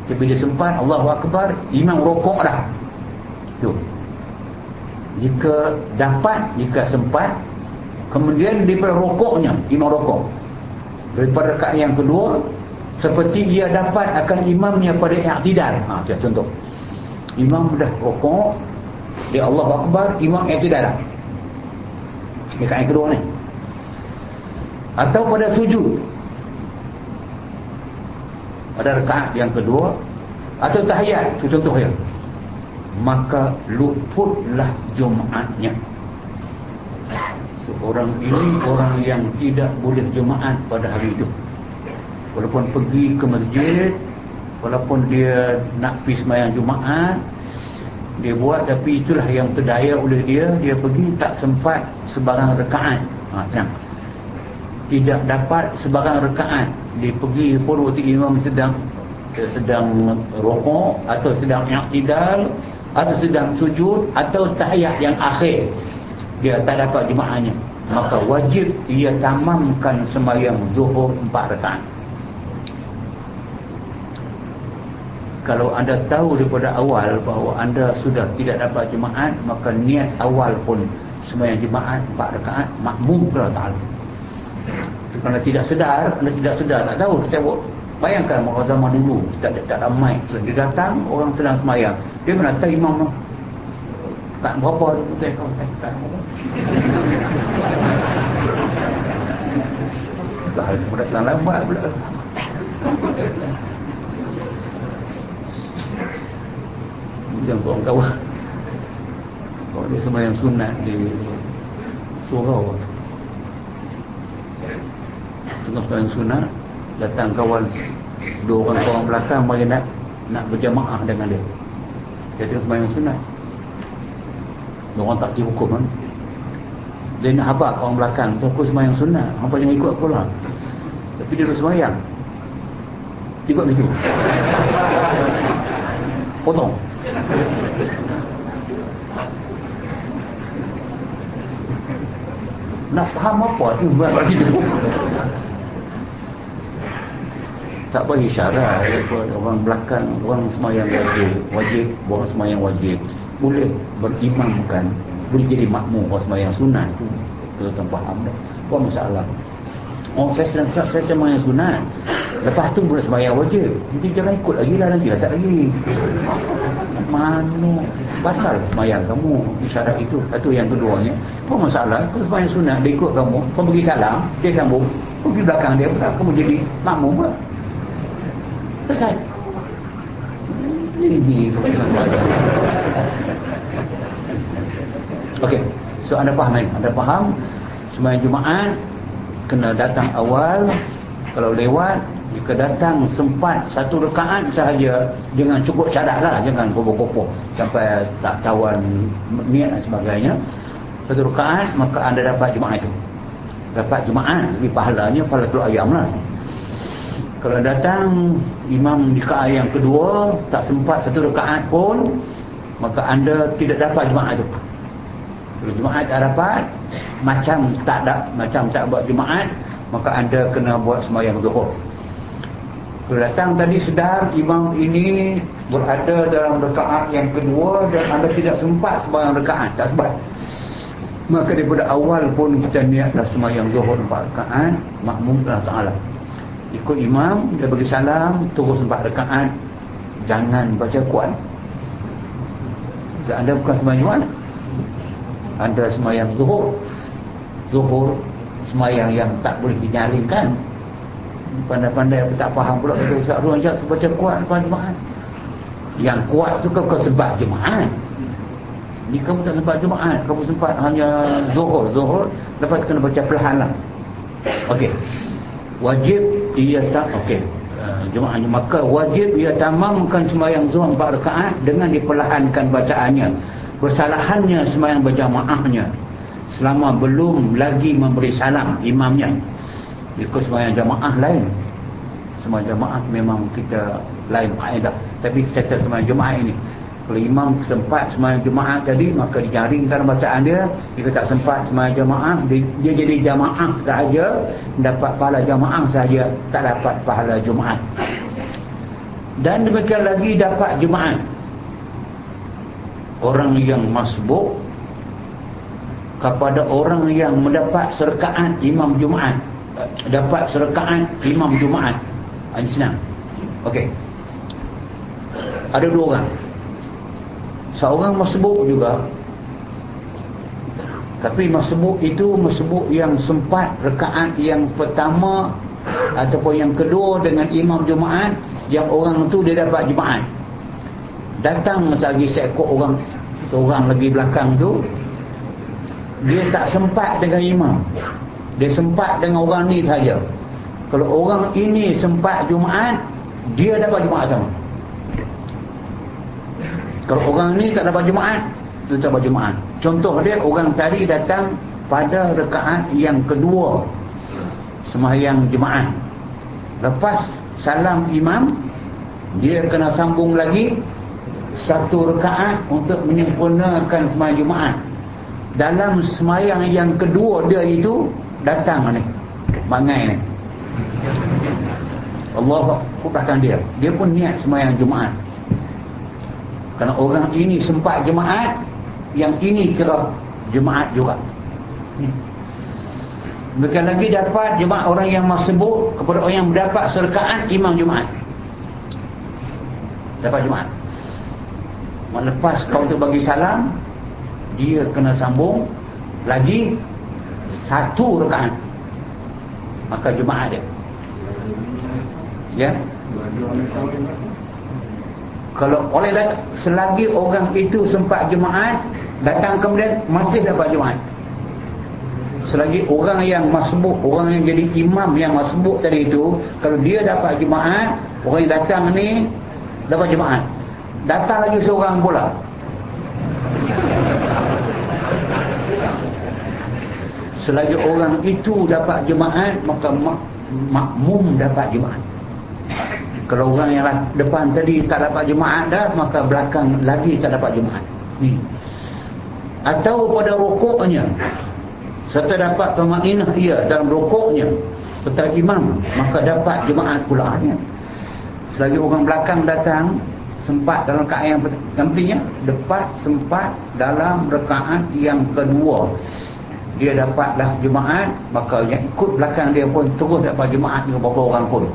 Tapi dia sempat Allahu Akbar imam rokok dah. Tu. Jika dapat jika sempat kemudian daripada rokoknya imam rokok. Daripada rakaat yang kedua seperti dia dapat akan imamnya pada i'tidal. Ha contoh. Imam dah rokok dia Allah Akbar imam i'tidal. Rakaat yang kedua ni atau pada sujud. Pada rakaat yang kedua atau tahiyat itu contohnya maka luputlah Jumaatnya. Seorang ini orang yang tidak boleh Jumaat pada hari itu. Walaupun pergi ke masjid walaupun dia nak pergi semayang Jumaat dia buat tapi itulah yang terdaya oleh dia dia pergi tak sempat sebarang rekaat ha, tenang tidak dapat sebarang rekaat dia pergi pun waktu imam sedang sedang rokok atau sedang i'tidal atau sedang sujud atau tahiyat yang akhir. Dia tak dapat jemaahnya. Maka wajib ia tamamkan sembahyang zuhur empat rakaat kalau anda tahu daripada awal bahawa anda sudah tidak dapat jemaat maka niat awal pun sembahyang jemaat empat rakaat makmum kepada ta'ala Kerana tidak sedar, kerana tidak sedar, tak tahu. Saya bayangkan orang zaman dulu, tak, tak ada mic. So, dia datang, orang sedang semayang. Dia menata imam tu. Tak berapa betul kau. Tak, tak, tak. Tak, tak, lambat pula. Macam orang kawan. *laughs* Kalau dia semayang sunat di surau tengah semayang sunat datang kawan dua orang kawan belakang mari nak nak berjamaah dengan dia. Dia tengah semayang sunat dua orang tak kira hukum kan? Dia nak habak kawan belakang tu aku semayang sunat apa jangan ikut aku lah. Tapi dia dah semayang ikut begitu potong. Nak faham apa tu buat begitu tak bagi syarat. Orang belakang orang semayang wajib wajib orang semayang wajib. Boleh berimamkan boleh jadi makmum orang semayang sunat. Tu kita tak faham apa masalah. Orang saya sedang saya semayang sunat. Lepas tu boleh semayang wajib. Nanti jangan ikut lagi lah nanti lah tak lagi. Mana? Batal semayang kamu. Isyarat itu. Satu yang keduanya. Apa masalah. Kau semayang sunat dia ikut kamu. Kau pergi salam dia sambung. Pergi belakang dia pula. Kamu jadi makmum pula selesai ini Okey, so anda faham kan? Anda faham? Semayang Jumaat kena datang awal kalau lewat jika datang sempat satu rekaat sahaja dengan cukup syarat lah jangan kopoh-kopoh sampai tak tawan niat dan sebagainya. Satu rekaat maka anda dapat jemaah itu. Dapat jemaah lebih pahalanya pahala tu ayam lah kalau datang imam rekaat yang kedua tak sempat satu rekaat pun maka anda tidak dapat jemaah itu kalau jemaah tak dapat macam tak ada macam tak buat jemaah maka anda kena buat semayang zuhur kalau datang tadi sedar imam ini berada dalam rekaat yang kedua dan anda tidak sempat sembahyang rekaat, tak sempat. Maka daripada awal pun kita niatlah sembahyang zuhur empat rekaat, makmum Allah Taala. Ikut imam, dia bagi salam, terus empat rekaat. Jangan baca kuat. Anda bukan sembahyang Jumaat. Anda sembahyang zuhur. Zuhur sembahyang yang tak boleh dinyalingkan pandai-pandai yang tak faham pula kata Ustaz Ruan Jat sebaca kuat lepas Jumaat yang kuat tu kau, kau sebab Jumaat ni kamu tak sebab Jumaat kamu sempat hanya Zuhur Zuhur lepas kena baca perlahan lah ok wajib ia tak ok uh, Jumaat maka wajib ia tamamkan sembahyang Zuhur empat rakaat dengan diperlahankan bacaannya. Kesalahannya sembahyang berjamaahnya. Selama belum lagi memberi salam imamnya. Ikut sembahyang jamaah lain. Sembahyang jamaah memang kita lain kaedah. Tapi kita sembahyang jamaah ini kalau imam sempat sembahyang jamaah tadi maka dijaringkan bacaan dia jika tak sempat sembahyang jamaah dia, jadi jamaah sahaja dapat pahala jamaah sahaja tak dapat pahala jumaat dan demikian lagi dapat jumaat orang yang masbuk kepada orang yang mendapat serkaan imam jumaat dapat serkaan imam Jumaat. Ah, ini senang. Okey. Ada dua orang. Seorang masbuk juga. Tapi masbuk itu masbuk yang sempat rekaat yang pertama ataupun yang kedua dengan imam Jumaat yang orang tu dia dapat Jumaat. Datang lagi seekor orang seorang lagi belakang tu dia tak sempat dengan imam dia sempat dengan orang ni saja kalau orang ini sempat Jumaat dia dapat Jumaat sama kalau orang ni tak dapat Jumaat dia tak dapat Jumaat. Contoh dia orang tadi datang pada rekaat yang kedua semayang Jumaat. Lepas salam imam dia kena sambung lagi satu rekaat untuk menyempurnakan semayang Jumaat. Dalam semayang yang kedua dia itu datang ni bangai ni. Allah kubahkan dia. Dia pun niat semayang Jumaat kerana orang ini sempat Jumaat yang ini kira Jumaat juga Bukan lagi dapat jemaah orang yang masbuk kepada orang yang mendapat serkaan imam Jumaat. Dapat Jumaat. Melepas kau tu bagi salam, dia kena sambung lagi satu rekaan. Maka Jumaat dia. Ya. Kalau oleh selagi orang itu sempat Jumaat, datang kemudian masih dapat Jumaat selagi orang yang masbuk orang yang jadi imam yang masbuk tadi itu kalau dia dapat jemaat orang yang datang ni dapat jemaat. Datang lagi seorang pula. Selagi orang itu dapat jemaat maka mak, makmum dapat jemaat kalau orang yang depan tadi tak dapat jemaat dah maka belakang lagi tak dapat jemaat ni. Atau pada rukuknya. Serta dapat tumainah ia dalam rukuknya. Serta imam maka dapat jemaat ya. selagi orang belakang datang sempat dalam rakaat yang pentingnya depan sempat dalam rakaat yang kedua. Dia dapatlah jemaat maka yang ikut belakang dia pun terus dapat jemaat dengan beberapa orang pun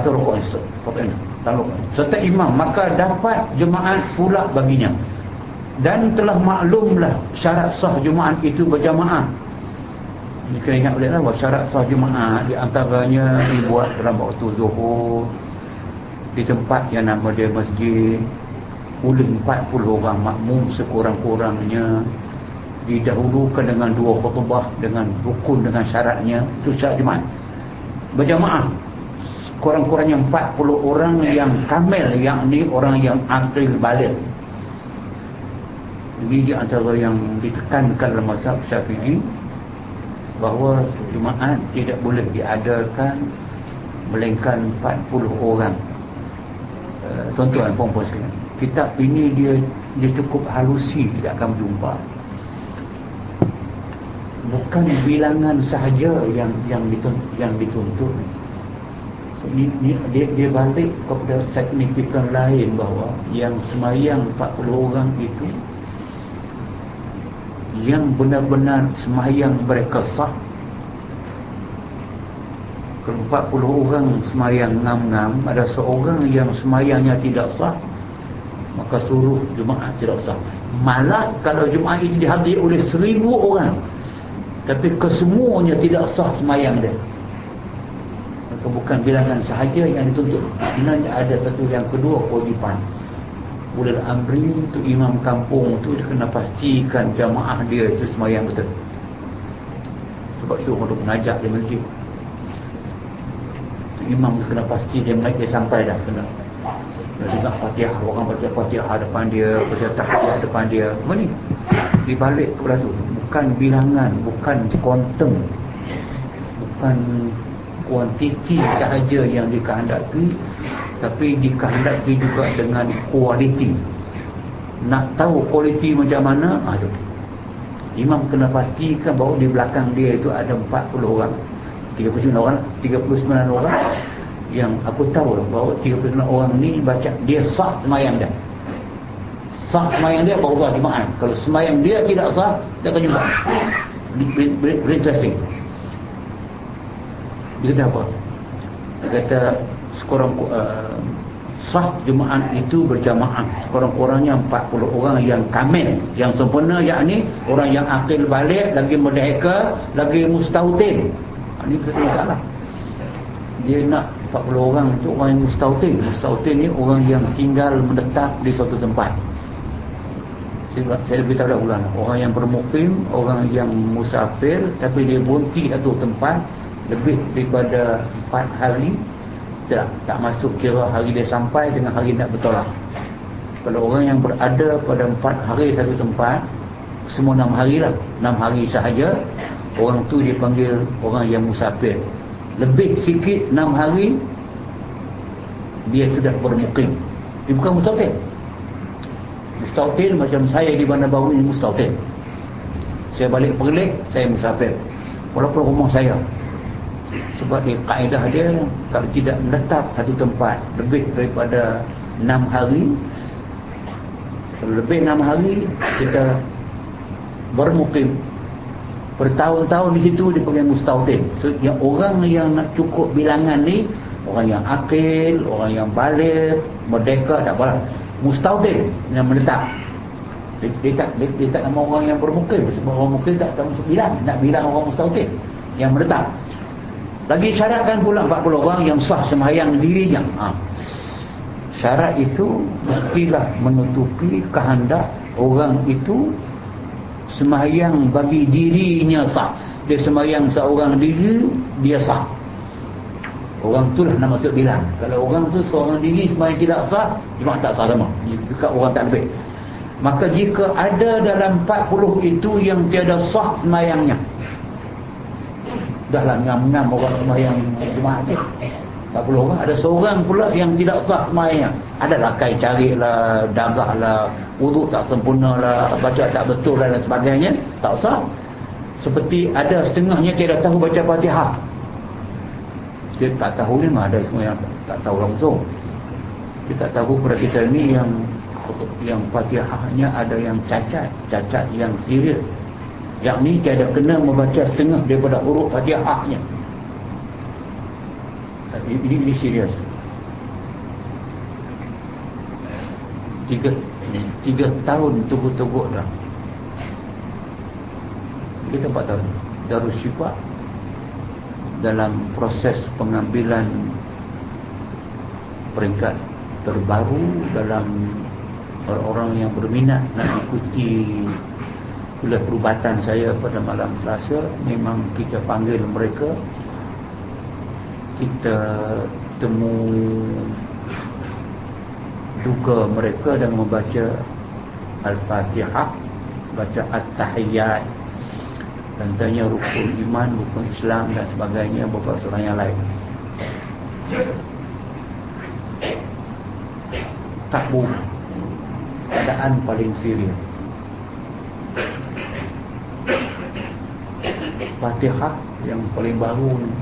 atau rukuk serta imam maka dapat jemaat pula baginya. Dan telah maklumlah syarat sah Jumaat itu berjamaah. Ini kena ingat boleh lah bahawa syarat sah Jumaat di antaranya dibuat dalam waktu zuhur di tempat yang nama dia masjid oleh 40 orang makmum sekurang-kurangnya didahulukan dengan dua khutbah dengan rukun dengan syaratnya itu syarat Jumaat berjamaah kurang-kurangnya 40 orang yang kamil yang ni orang yang akil balik. Ini di antara yang ditekankan dalam mazhab syafi'i bahawa Jumaat tidak boleh diadakan melainkan 40 orang. Uh, tuan-tuan perempuan sekalian kitab ini dia dia cukup halusi tidak akan berjumpa. Bukan bilangan sahaja yang yang dituntut, yang dituntut. Ini, dia, dia balik kepada signifikan lain bahawa yang semayang 40 orang itu yang benar-benar semayang mereka sah kalau 40 orang semayang ngam-ngam ada seorang yang semayangnya tidak sah maka suruh Jumaat tidak sah. Malah kalau Jumaat itu dihadiri oleh seribu orang tapi kesemuanya tidak sah semayang dia bukan bilangan sahaja yang dituntut. Sebenarnya ada satu yang kedua kewajipan. Ulil amri tu imam kampung tu dia kena pastikan jamaah dia itu semayang betul. Sebab tu untuk mengajak dia masjid. Imam tu kena pasti dia naik dia sampai dah kena. Dia dengar fatihah orang baca fatihah depan dia baca tahiyah depan dia. Semua ni? Dibalik kepada tu. Bukan bilangan bukan kontem bukan kuantiti sahaja yang dikehendaki tapi dikehendaki juga dengan kualiti. Nak tahu kualiti macam mana? Tu. imam kena pastikan bahawa di belakang dia itu ada 40 orang. 39 orang 39 orang yang aku tahu lah bahawa 39 orang ni baca dia sah semayang dia. Sah semayang dia baru sah jemaah kalau semayang dia tidak sah dia akan jemaah interesting dia kata apa? Dia kata sekurang uh, sah jemaah itu berjamaah. Kurang-kurangnya 40 orang yang kamil yang sempurna yakni orang yang akil balik lagi merdeka lagi mustautin. Ini ha, masalah dia nak 40 orang itu orang yang mustautin. Mustautin ni orang yang tinggal menetap di suatu tempat. Saya, saya beritahu dah ulang. Orang yang bermukim orang yang musafir tapi dia bunti satu tempat lebih daripada 4 hari tak tak masuk kira hari dia sampai dengan hari nak bertolak. Kalau orang yang berada pada empat hari satu tempat semua enam hari lah. Enam hari sahaja orang tu dipanggil orang yang musafir. Lebih sikit enam hari dia sudah bermukim. Dia bukan mustautin mustautin macam saya di mana baru ini mustautin saya balik perlik saya musafir. Walaupun rumah saya sebab di kaedah dia kalau tidak menetap satu tempat lebih daripada enam hari kalau lebih enam hari kita bermukim. Bertahun-tahun di situ dia panggil mustautin. So, yang orang yang nak cukup bilangan ni orang yang akil orang yang balik merdeka tak apa mustautin yang menetap. Dia, dia, tak, dia, dia tak nama orang yang bermukil sebab orang mukil tak tahu bilang. Nak bilang orang mustautin yang menetap lagi syaratkan pula 40 orang yang sah semayang dirinya. Ha. syarat itu mestilah menutupi kehendak orang itu semayang bagi dirinya sah. Dia semayang seorang diri dia sah. Orang tu lah nak masuk bilang kalau orang tu seorang diri semayang tidak sah cuma tak sah sama jika orang tak lebih. Maka jika ada dalam 40 itu yang tiada sah semayangnya dahlah ngam-ngam orang semayang jemaah je 40 orang ada seorang pula yang tidak sah semayang. Adalah kai cari lah dagah lah wuduk tak sempurna lah baca tak betul lah dan sebagainya. Tak sah. Seperti ada setengahnya tidak tahu baca fatihah. Dia tak tahu ni ada semua yang tak tahu langsung. Dia tak tahu pada kita ni yang yang fatihahnya ada yang cacat cacat yang serius yang ni tiada kena membaca setengah daripada huruf fatihahnya ini, ini, serius. Tiga tiga tahun tunggu-tunggu dah. Kita empat tahun? Darus syifa dalam proses pengambilan peringkat terbaru dalam orang-orang yang berminat nak ikuti kuliah perubatan saya pada malam Selasa. Memang kita panggil mereka. Kita temu duga mereka dan membaca Al-Fatihah baca At-Tahiyyat. Dan tanya rukun iman, rukun Islam dan sebagainya beberapa surah yang lain. Tak boleh. Keadaan paling serius Fatihah yang paling baru ni.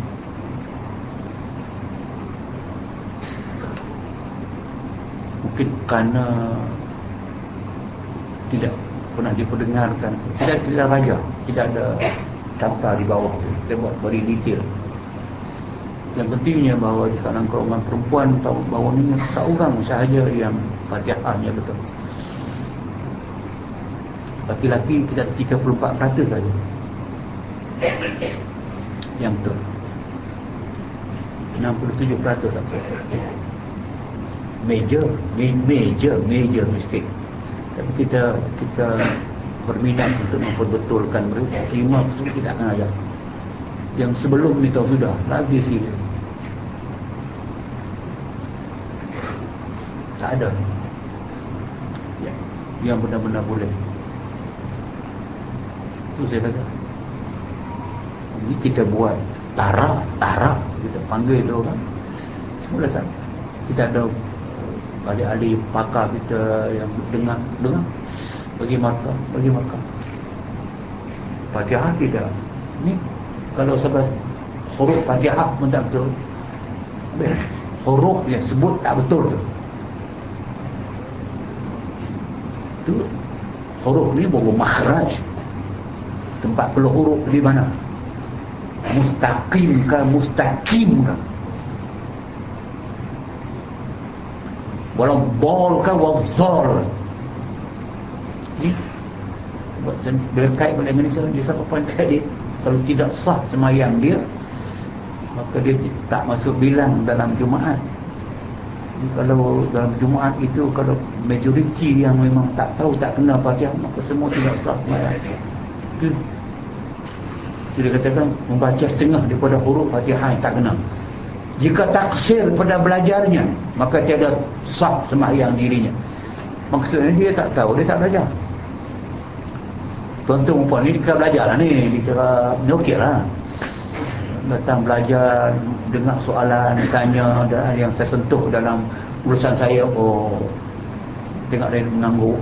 Mungkin kerana tidak pernah diperdengarkan. Tidak tidak raja. Tidak ada daftar di bawah kita buat beri detail. Yang pentingnya bahawa di kalangan kerumunan perempuan tahu bahawa ni seorang sahaja yang fatihahnya betul. Laki-laki kita 34% saja yang tu. 67% tak major major major mistake tapi kita kita berminat untuk memperbetulkan mereka. Lima persen tidak akan ada. Yang sebelum ni tahu sudah. Lagi sini tak ada. Yang benar-benar boleh. Itu saya kata ini kita buat taraf taraf kita panggil itu kan semula tak. Kita ada balik ahli pakar kita yang dengar dengar. Bagi mata bagi mata. Fatihah tidak. Ni kalau sebab huruf fatihah pun tak betul. Huruf yang sebut tak betul tu. Tu huruf ni bawa makhraj. Tempat perlu huruf di mana mustaqim ke mustaqim ke walau bol ke wazor ni berkait dengan Indonesia dia siapa pun dia kalau tidak sah semayang dia maka dia tak masuk bilang dalam Jumaat. Kalau dalam Jumaat itu kalau majoriti yang memang tak tahu tak kenal Fatihah maka semua tidak sah semayang dia katakan membaca setengah daripada huruf Fatihah tak kenal. Jika taksir pada belajarnya maka tiada sah semayang dirinya. Maksudnya dia tak tahu dia tak belajar. Contoh perempuan ni dia belajar lah ni. Dia kira ni okey lah. Datang belajar Dengar soalan Tanya dan Yang saya sentuh dalam Urusan saya. Oh Tengok dia mengangguk.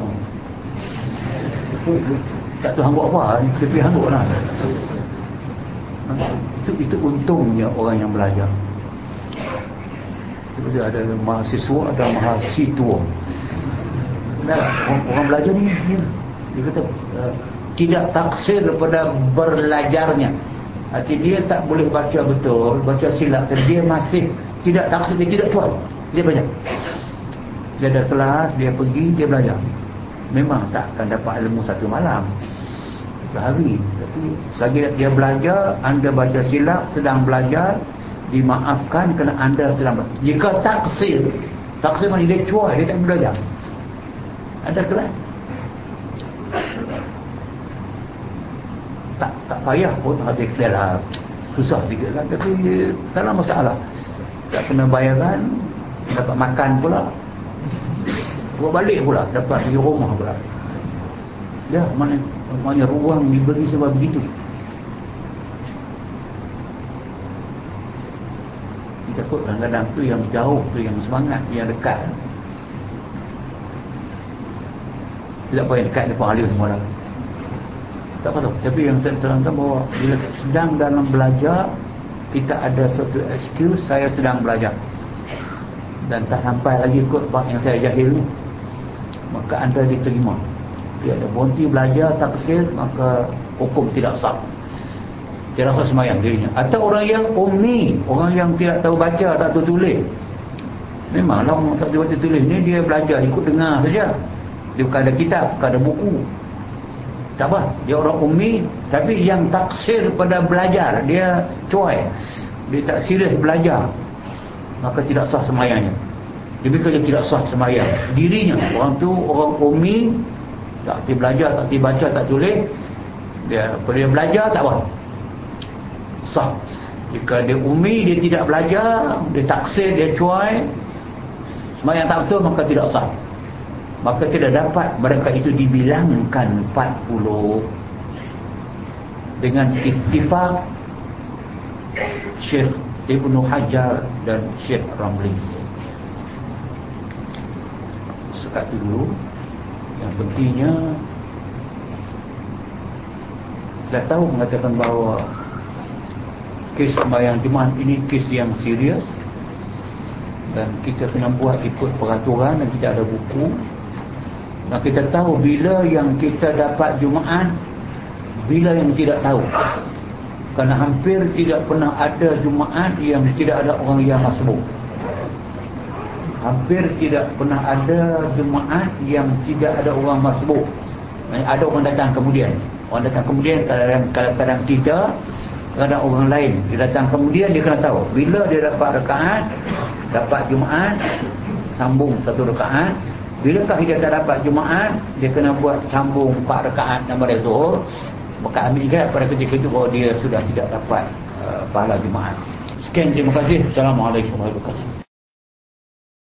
Tak tahu hangguk apa pergi hangguk lah itu, itu untungnya orang yang belajar. Dia ada mahasiswa Ada mahasiswa. Orang, orang belajar ni Dia kata uh, tidak taksir pada belajarnya. Arti dia tak boleh baca betul baca silap. Dia masih tidak taksir dia tidak tuan. Dia belajar. Dia ada kelas dia pergi dia belajar. Memang tak akan dapat ilmu satu malam sehari tapi selagi dia belajar anda baca silap sedang belajar dimaafkan kerana anda sedang belajar. Jika taksir taksir mana dia cuai dia tak belajar. Ada kelas tak tak payah pun habis clear lah. Susah sikit lah tapi tak ada masalah. Tak kena bayaran dapat makan pula. Buat balik pula dapat di rumah pula. Ya mana mana ruang diberi sebab begitu. Kita pun kadang-kadang tu yang jauh tu yang semangat yang dekat. Tidak payah dekat depan alim semua orang. Tak apa tapi yang saya terangkan bahawa bila sedang dalam belajar kita ada satu excuse saya sedang belajar. Dan tak sampai lagi bab yang saya jahil maka anda diterima dia ada berhenti belajar taksir maka hukum tidak sah. Tidak sah semayang dirinya. Atau orang yang ummi orang yang tidak tahu baca tak tahu tulis. Memanglah orang tak tahu baca tulis ni dia belajar ikut dengar saja. Dia bukan ada kitab bukan ada buku. Tak apa dia orang ummi tapi yang taksir pada belajar dia cuai. Dia tak serius belajar maka tidak sah semayangnya. Dia tidak sah semayang. Dirinya orang tu orang ummi tak dia belajar tak dia baca tak tulis dia dia belajar tak apa. Sah. Jika dia ummi dia tidak belajar dia taksir dia cuai semayang tak betul maka tidak sah. Maka tidak dapat mereka itu dibilangkan 40 dengan ittifaq Syekh Ibn Hajar dan Syekh Ramli. Sekat dulu yang pentingnya dah tahu mengatakan bahawa kes sembahyang Jumaat ini kes yang serius dan kita kena buat ikut peraturan dan tidak ada buku. Dan kita tahu bila yang kita dapat Jumaat Bila yang tidak tahu. Kerana hampir tidak pernah ada Jumaat yang tidak ada orang yang masbuk Hampir tidak pernah ada Jumaat yang tidak ada orang masbuk. Ada orang datang kemudian. Orang datang kemudian kadang-kadang kita Kadang orang lain. Dia datang kemudian dia kena tahu. Bila dia dapat rekaat Dapat Jumaat Sambung satu rekaat Bilakah dia tak dapat Jumaat Dia kena buat sambung 4 rekaat nama dia zuhur. Maka ambil juga pada ketika itu Bahawa dia sudah tidak dapat uh, pahala Jumaat. Sekian terima kasih. Assalamualaikum warahmatullahi wabarakatuh